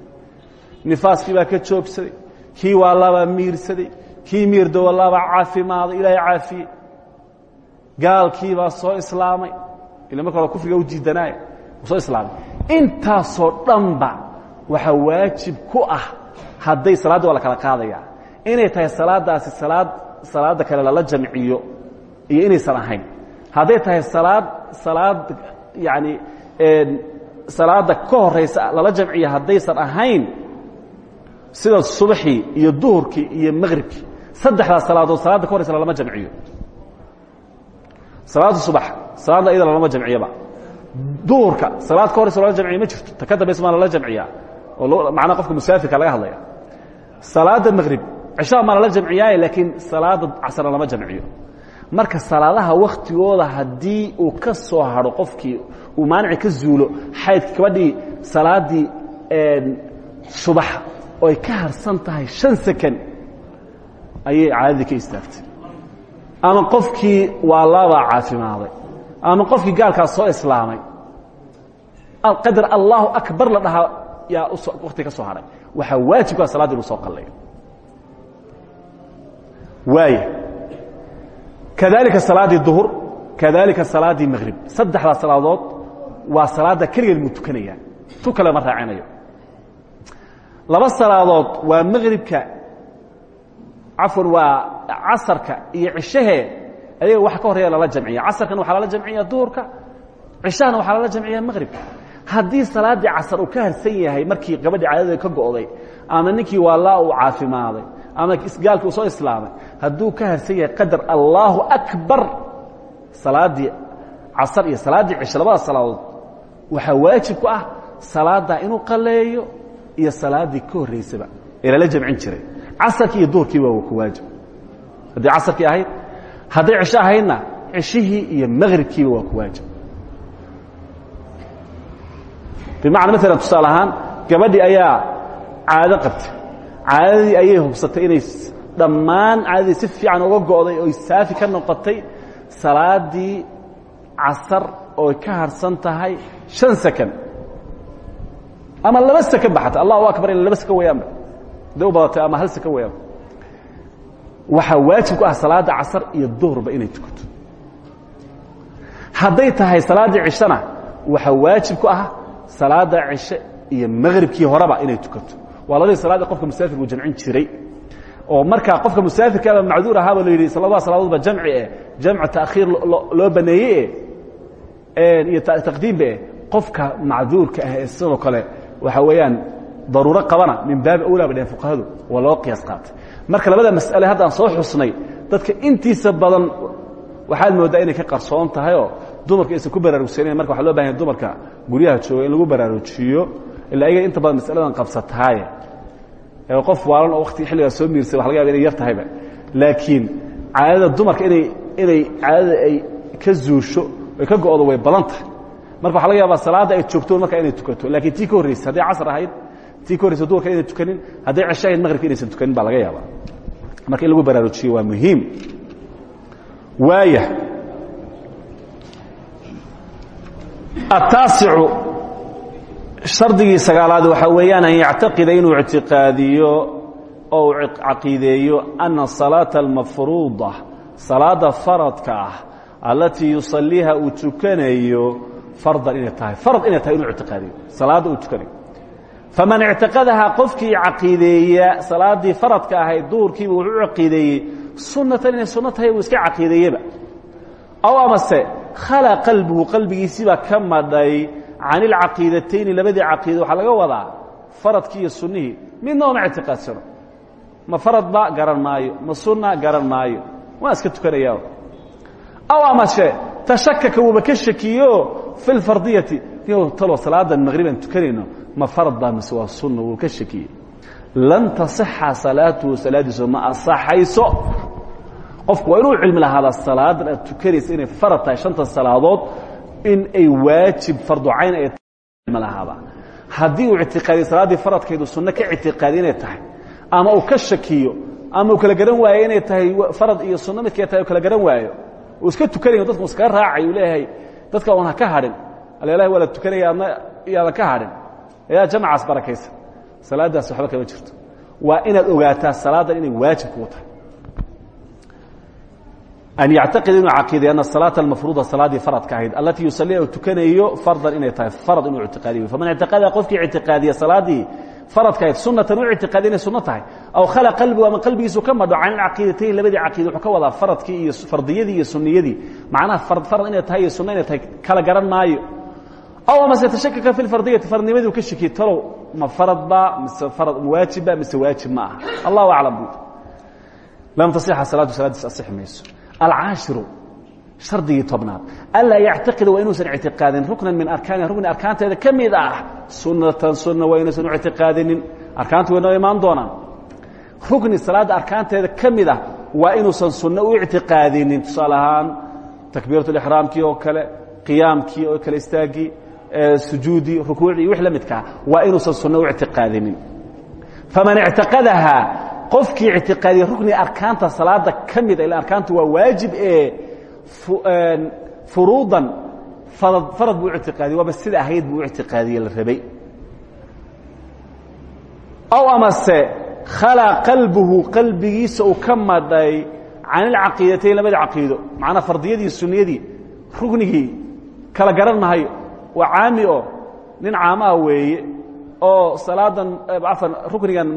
Nifaaskii baa ka joogsaday. Kii waa miirsaday. Kii miirdowa laba caafimaaday ilaahay caafiyey gaalkii baa soo islaamay. Ila marka kufriga u diidanaaya soo islaamay. Intaasoo dhanba waxaa waajib ku ah hadday salaadda waa la kala qaadaya inay tahay salaadaasi salaad salaada kale lala jamciyo iyo inaysan ahayn. Hadday tahay salaad salaad yani salaada ka horaysa lala jamciyo haddaysan ahayn sida subaxii iyo duhurkii iyo maqribkii saddexdaas salaadood salaadda ka horaysa lalama jamciyo salaada subax salaadda iyada lalama jamciyoba duhurka salaad ka horaysa lala ma jirto ta ka dambaysa maa jamciyaa oo macnaa qofka musaafirka laga hadlaya. Salaada maqrib cishaa maa lala jamciyaaye laakiin salaada casrna lama jamciyo. Marka salaadaha wakhtigooda haddii uu ka soo hadho qofkii uu maanici ka zuulo xaydka gabadhii salaaddii subax oo ay ka harsan tahay shan sekan ayay caadadii ka istaagtay ama qofkii waa labaa caafimaaday ama qofkii gaalkaas soo islaamay. Qadar allahu akbar la dhahaa yaa wakti ka soo hadhay waxaa waajibkaa salaadda inuu soo qallayo waaya kadalika salaaddii duhur kadalika salaaddii maqrib saddexdaa salaadood waa salaadda keligeed muu tu kale ma raacinayo. Laba salaadood waa maqribka cafwan waa casarka iyo cishahee ayaga waxa ka horreeya lala jamciya casarkana waxaa lala jamciya duhurka cishahana waxaa lala jamciya maqribka. Haddii salaaddii casar uu ka harsan yahay markii gabadhii caadada ka go'day ama ninkii waalaa uu caafimaaday ama uu soo islaamay hadduu ka harsan yahay qadar allaahu akbar salaaddii casar iyo salaaddii cisho labada salaadood waxaa waajib ku ah salaaddaa inuu qaleeyo iyo salaaddii ka horraysaba ee lala jamcin jiray casarkii iyo duhurkii waa ku waajib. Haddii casarkii ahayd hadday cisho ahaydna cishihii iyo maqribkiiba waa ku waajib. Bimacna maalan tusaale ahaan gabadhii ayaa caado qabtay. Caadadii ayay hubsatay inay dhammaan caadadii si fiican uga go'day oy saafi ka noqotay salaaddii casar ooy ka harsan tahay شhan second ama laba second ba allahu akbar ila laba second weyaanba haday u badatay ama hal second weyaanba waxaa waajib ku ah salaadda casar iyo duhrba inay tukato hadday tahay salaaddii cishana waxaa waajib ku ah salaada cishe iyo maqribkii horeba inay tukato waa labadii salaadii qofka musaafirku jamcin jiray. Oo markaa qofka musaafirkaaba macduur ahaaba lo yidhi labada salaadoodba jamci eh jamcu taakhiir loo baneeye iyo taqdiimba eh. Qofka macduurka ah ee sidoo kale waxa weeyaan daruuro qabana min baabi awlaa bay dhaheen fuqahadu waa loo qiyaas qaatay. Marka labada mas'ale haddaan soo xusnay dadka intiisa badan waxaad mooddaa inay ka qarsoon tahayoo dumarka aysan ku baraarugsanayn marka waxa loo baahan yahay dumarka guryaha jooga in lagu baraarujiyo ilaa ayaga inta badan masaladan qabsataaye. Qof waalan oo wakti xilligaa soo miirsay waxa laga yaba inay yar tahayba. Laakiin caadada dumarka inay inay caadada ay ka zuusho ay ka go'do way badan tahay. Marka waxa laga yaabaa salaadda ay joogto marka inay tukato. Laakiin tii ka horraysay hadday casr ahayd tii ka horraysa dumarka inay tukanin hadday cesho ahayd maqribka inaysan tukanin baa laga yaabaa marka in lagu baraarujiyo waa muhiim waaya التaaصicu shardigii sagaalaad waxaa weeyaan an yactaqida inuu ictiqaadiyo oo uu caqiideeyo أna الصalaaةa الmafruuضة salaada faradka ah alatii yusaliiha uu tukanayo fardan inay tahay farad inay tahay inuu ictiqaadiyo salaadda uu tukanayo faman ictiqadahaa qofkii caqiideeya salaaddii faradka ahayd duhurkiiba wuxuu caqiideeyey sunatan inay sunno tahay uu iska caqiideeyeba aw amase khala qalbuhu qalbigiisiibaa ka madhay can ilcaqiidatayni labadii caqiida waxaa laga wadaa faradkii iyo sunnihii. Midna ooma ictiqaadsano ma faradba garan maayo ma sunna garan maayo. Waa iska tukanayaa aw amase tashakaka wuuba ka shakiyo fi lfardiyati talo salaadan maqrib aan tukanayno ma farad baa mise waa sunna wuu ka shakiyey lan taصixa salaatuhu salaadiisu ma asaxayso. Qofku waa inuu cilmi lahaadaa salaadan aad tukanaysa inay farad tahay shanta salaadood in ay waajib farducayn ay ilmi lahaada. Haddii uu ictiqaadiyo salaaddii faradkaydu sunno ka ictiqaadiy inay tahay ama uu ka shakiyo ama uu kala garan waayo inay tahay farad iyo sunno midkay tahay u kala garan waayo uu iska tukanayo dadku iskaga raacay uu leeyahay dadka oon ha ka hadhin. Alelahi waa la tukanaya adna iyaadan ka hadhin ayaa jamcaas barakaysan salaaddaas waxba kama jirto. Waa inaad ogaataa salaadan inay waajib kugu tahay. An yactaqid inuu caqiiday ana salaata almafruuda salaaddii faradka ahayd allatii yusaliha uu tukanayo fardan inay tahay farad inuu ictiqaadiyo. Faman ictiqada qofkii ictiqaadiya salaaddii faradka ahayd sunatan u ictiqaadiya inay sunno tahay. Aw khala qalbigu ama qalbigiisu ka madho can ilcaqiidatayn labadii caqiida wuxuu ka wadaa faradkii iyo fardiyadii iyo sunniyadii. Macnaha farad inay tahay iyo sunno inay tahay kala garan maayo aw amase tashakaka fi lfardiyati faradnimadii u ka shakiyey talow ma farad ba mise arad waajibba mise waajib ma aha. Allahu aclam bu lam tasixa salaatu salaadiis asixi mayso. Alcaashiru shardigii tobnaad. Anlaa yactaqida waa inuusan ictiqaadin ruknan min arkaaniha rukni arkaanteeda ka mid ah. Sunatan sunna waa inuusan u ictiqaadinin. Arkaantu way noo imaan doonaan. Rukni salaadda arkaanteeda ka mid ah waa inuusan sunno u ictiqaadinin. Tusaale ahaan takbiirat lixraamkii oo kale qiyaamkii oo kale istaagii sujuudii rukuucii wix la midkaa waa inuusan sunno u ictiqaadinin. Faman ictiqadahaa qofkii ictiqaadiya rukni arkaanta salaada ka mida ila arkaantu waa waajib ee furuudan farad buu ictiqaadiye waaba sida ahayd buu ictiqaadiye la rabay. Aw amase khala qalbuhu qalbigiisa uu ka madhay can ilcaqiidatayn labada caqiido macnaa fardiyadii sunniyadii ruknigii kala garan mahayo waa caami oo nin caamaha weeye oo salaadan afan ruknigan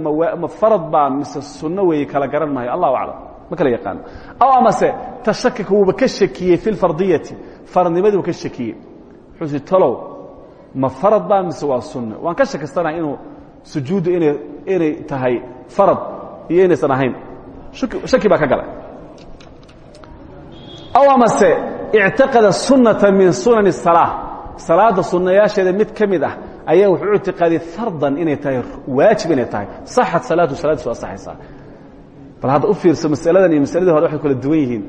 ma farad baa mise sunno weeye kala garan maayo allahu aclam. Ma kala yaqaano aw amase tashakaka wuuba ka shakiyey fi lfardiyati faradnimadii uu ka shakiyey. Wuxuu si talow ma farad baa mise waa sunno? Waan ka shakistanahay inuu sujuuddu inay inay tahay farad iyo inaysan ahayn. Shaki baa ka galay. Aw amase ictaqada sunnata min sunani الsalaa salaada sunnayaasheeda mid ka ah ayaa wuxuu ictiqaadiyey fardan inay tahay waajib inay tahay. Saxat salaatu salaadiis waa saxaysaa. Bal hadda u fiirso masaladan iyo masaladii hore waxay kala duwan yihiin.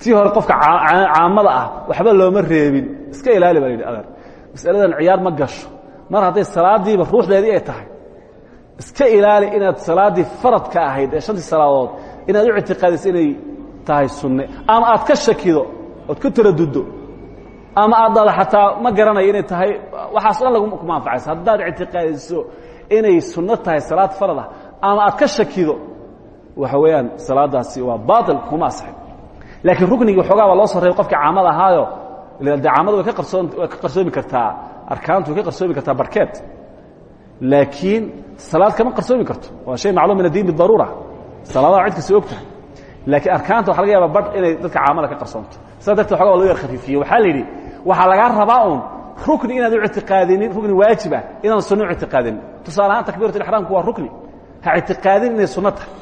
Tii hore qofka caamada ah waxba looma reebin. Iska ilaali baa la masaladan ciyaar ma gasho. Mar hadday salaadiiba ruuxdeedii ay tahay iska ilaali inaad salaaddii faradka ahayd ee shantii salaadood inaad u ictiqaadiso inay tahay sunne. Ama aad ka shakido ood ku taraduddo ama aad dhada xataa ma garanayo inay tahay waxaas dhan laguma anfacayso haddaad ictiqaadiso inay sunno tahay salaad farad ah ama aad ka shakido waxa weeyaan salaadaasi waa baail kuma asxin laakiin ruknigii waxoogaa baa loo soo reebay qofkii caamada ahaayo. De caamada way ka qarsoon way ka qarsoomi kartaa arkaantu way ka qarsoomi kartaa barkeed laakiin salaad kama qarsoomi karto. Waa shay macluum min addiin bidaruura salaadaha cid kasta og tahay laakiin arkaanta waxa laga yaaba badh inay dadka caamada ka qarsoonto. Sidaa darteed waxogaa waa loo yar khafiifiye waxaa la yidhi waxaa lagaa rabaa uun rukni inaad u ictiqaadinin rukni waajibah inaan sunno u ictiqaadinin. Tusaale ahaan takbiirat ixraamku waa rukni. Ha ictiqaadin inay sunno tahay.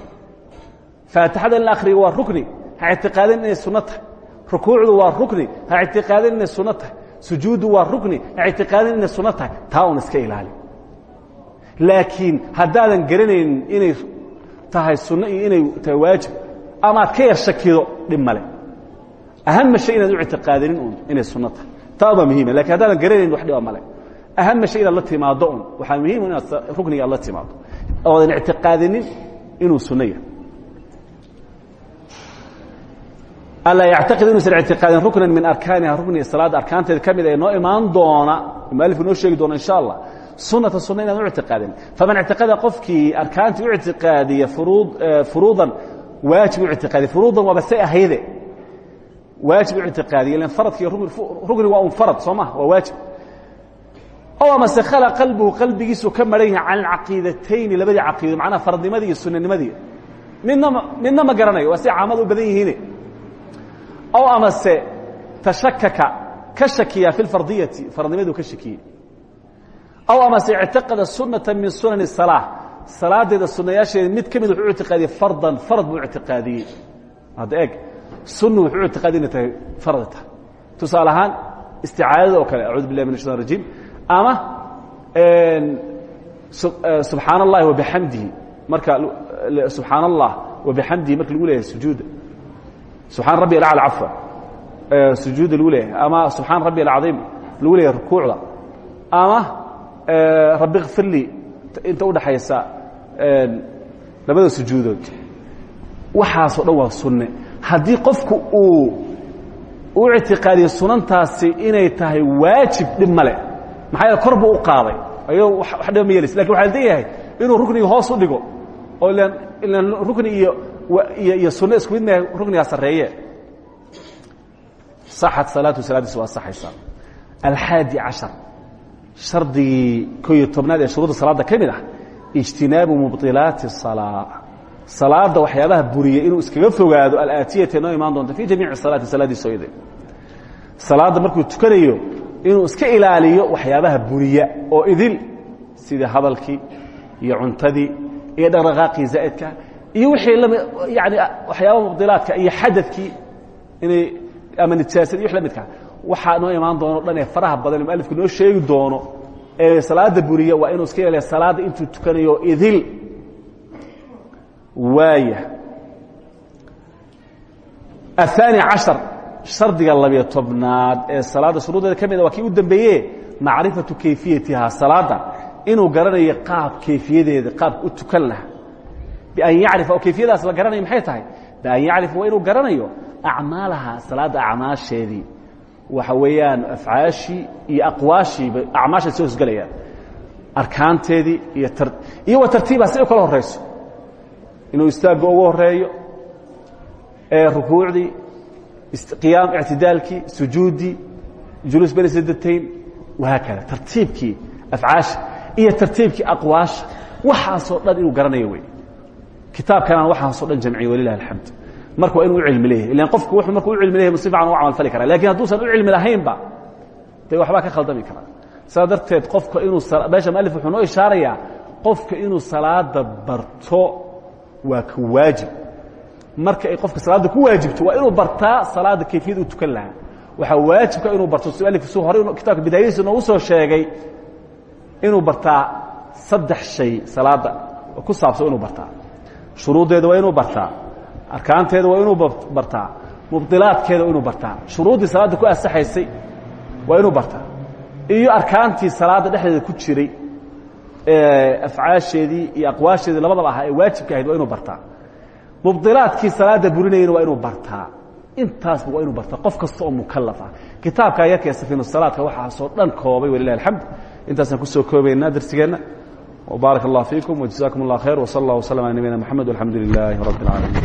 Faatixada in waa rukni. Ha ictiqaadin inay sunno rukuucdu waa rukni. Ha ictiqaadin inay sunno tahay. Waa rukni. Ha ictiqaadin inay sunno tahay. Iska ilaali. Laakiin haddaadan garanaynin inay tahay sunno iyo inay tahay waajib amaad ka yar shakido dhib male shay inaad u ictiqaadinin inay sunno taa baa muhiima laakiin haddaadan garanayn wax dhiba male ahama shay inaad la timaado un waxaa muhiim inaad rukniga aad la timaado. Oodan ictiqaadinin inuu sunno yahay. Alaa yactaqid inuusan ictiqaadin ruknan min arkaaniha rukniga salaadda arkaanteeda ka mid ee noo imaan doona mualifku noo sheegi doona insha allah sunata sunna inaan u ictiqaadin. Faman ictiqada qofkii arkaantii u ictiqaadiya furuudan waajib u ictiqaadiya. Furuudan waaba say ahayde waajib u ictiqaadiya ilan faradka iyo rukni waa un farad soo ma waa waajib. Ow amase khala qalbuhu qalbigiisu ka maran yahay can alcaqiidatayni labadii caqiido macnaha faradnimadii iyo sunanimadii midna midna ma garanayo waa say caamada u badan yihiine ow amase tashakaka ka shakiya fi lfardiyati faradnimaduu ka shakiyey aw amase ictiqada sunata min sunan الsalaa salaadeeda sunayaasheeda mid ka mid wuxuu ictiqaadiyey fardan farad buu ictiqaadiyey hadda eeg sun wuxuu ictiqaadi inay tahay fardi tahay. Tusaale isticaadada oo kale acuudu billahi min ashan rajim ama subxaan اllahi wabixamdihi marka subxaan allah wabixamdihi marka lagu leeyahay sujuuda subxaan rabbi alacla cafwa sujuuda lagu ama subxaan rabbi alcaظiim lagu leeyahay rukuucda. Ama rabbi kfirli inta udhaxaysa labada sujuudood. Waxaasoo dhan waa sunne haddii qofku uu u ictiqaadiyo sunantaasi inay tahay waajib dhib male maxaa yeele kor buu u qaaday ayadoo wax dhiba ma yelaysa lakin waxaa leeyahay inuu rukniga hoos u dhigo oo ilan ilan rukni iyo iyo iyo sunno isku mid maha ruknigaa sarreeye saxat salaatu salaadiis waa saxaysaa alxaadi cashar shardigii ko iyo tobnaad ee shuruudda salaadda ka mid ah ijtinaabu mubطilaati الsalaa salaada waxyaabaha buriya inuu iskaga fogaado alaatiyata noo imaan doonta fi jamiici salaati salaadiisa ide salaadda markuu tukanayo inuu iska ilaaliyo waxyaabaha buriya oo idil sidii hadalkii iyo cuntadii iyo dhaqdhaqaaqii zaa'idka iyo wixii lami yani waxyaabaha mubdilaadka iyo xadadkii inay ama nijaasad iyo wix la noo imaan doono ee faraha badan ee mualifku noo sheegi doono ee salaada buriya waa inuu iska ilaaliya salaadda intuu tukanayo idil waaya aلثaanي caشhaر shardiga labiyo tobnaad ee salaadda shuruudeeda ka mida waa kii u dambeeye macrifaةu kayfiyatiha salaadda inuu garanayo qaab kayfiyadeeda qaabka u tukan laha bian yacrifa oo kayfiyadaas la garanayo maxay tahay bian yacrifa waa inuu garanayo acmaalaha salaadda acmaasheedii waxa weeyaan afcaashii iyo aqwaashiiba acmaashay soo hosgelayaan arkaanteedii iyo iyo wa tartiiba si u kala horayso inuu istaagga ugu horeeyo rukuucdii qiyaam ictidaalkii sujuuddii juluus beni sadatayn wahaakada tartiibkii afcaasha iyo tartiibkii aqwaasha waxaasoo dhan inuu garanayo wey kitaabkanaan waxaasoo dhan jamciye walilah alxamd. Marka waa inuu u cilmi leeyahay. Ilan qofku wuxuu markuu u cilmi leeyahay si fiican u camalfali karaa. Lakin hadduusan u cilmi lahaynba dee waxbaa ka khaldami karaa saa darteed qofka inuu meesha mualif wuxuu noo ishaarayaa qofka inuu salaada barto waa ka waajib. Marka ay qofka salaadda ku waajibto waa inuu bartaa salaadda kayfiyad u tukan lahaa. Waxaa waajibka inuu barto si horey kitaabka bidaayadiisa noogu soo sheegay inuu bartaa saddex shay salaadda ku saabsan inuu bartaa. Shuruuddeeda waa inuu bartaa arkaanteeda waa inuu bartaa mubdilaadkeeda inuu bartaa. Shuruuddii salaadda ku asaxaysay waa inuu bartaa. Iyo arkaantii salaadda dhexdeeda ku jiray afcaasheedii iyo aqwaasheedii labadaba ahaa ee waajibka ahayd waa inuu bartaa. Mubdilaadkii salaada burinayana waa inuu bartaa. Intaasba waa inuu bartaa. Qof kasta oo mukalaf ah. Kitaabkaa yarka ee safiinusalaadka waxaasoo dhan koobay walilahi alxamd intaasaan ku soo koobaynaa darsigeenna. Wbaarak allah fiikum wajazaakum allah khayr wsal allah waslm ala nabiyina mxamed walxamdu lilaahi rabb اlcaalamiin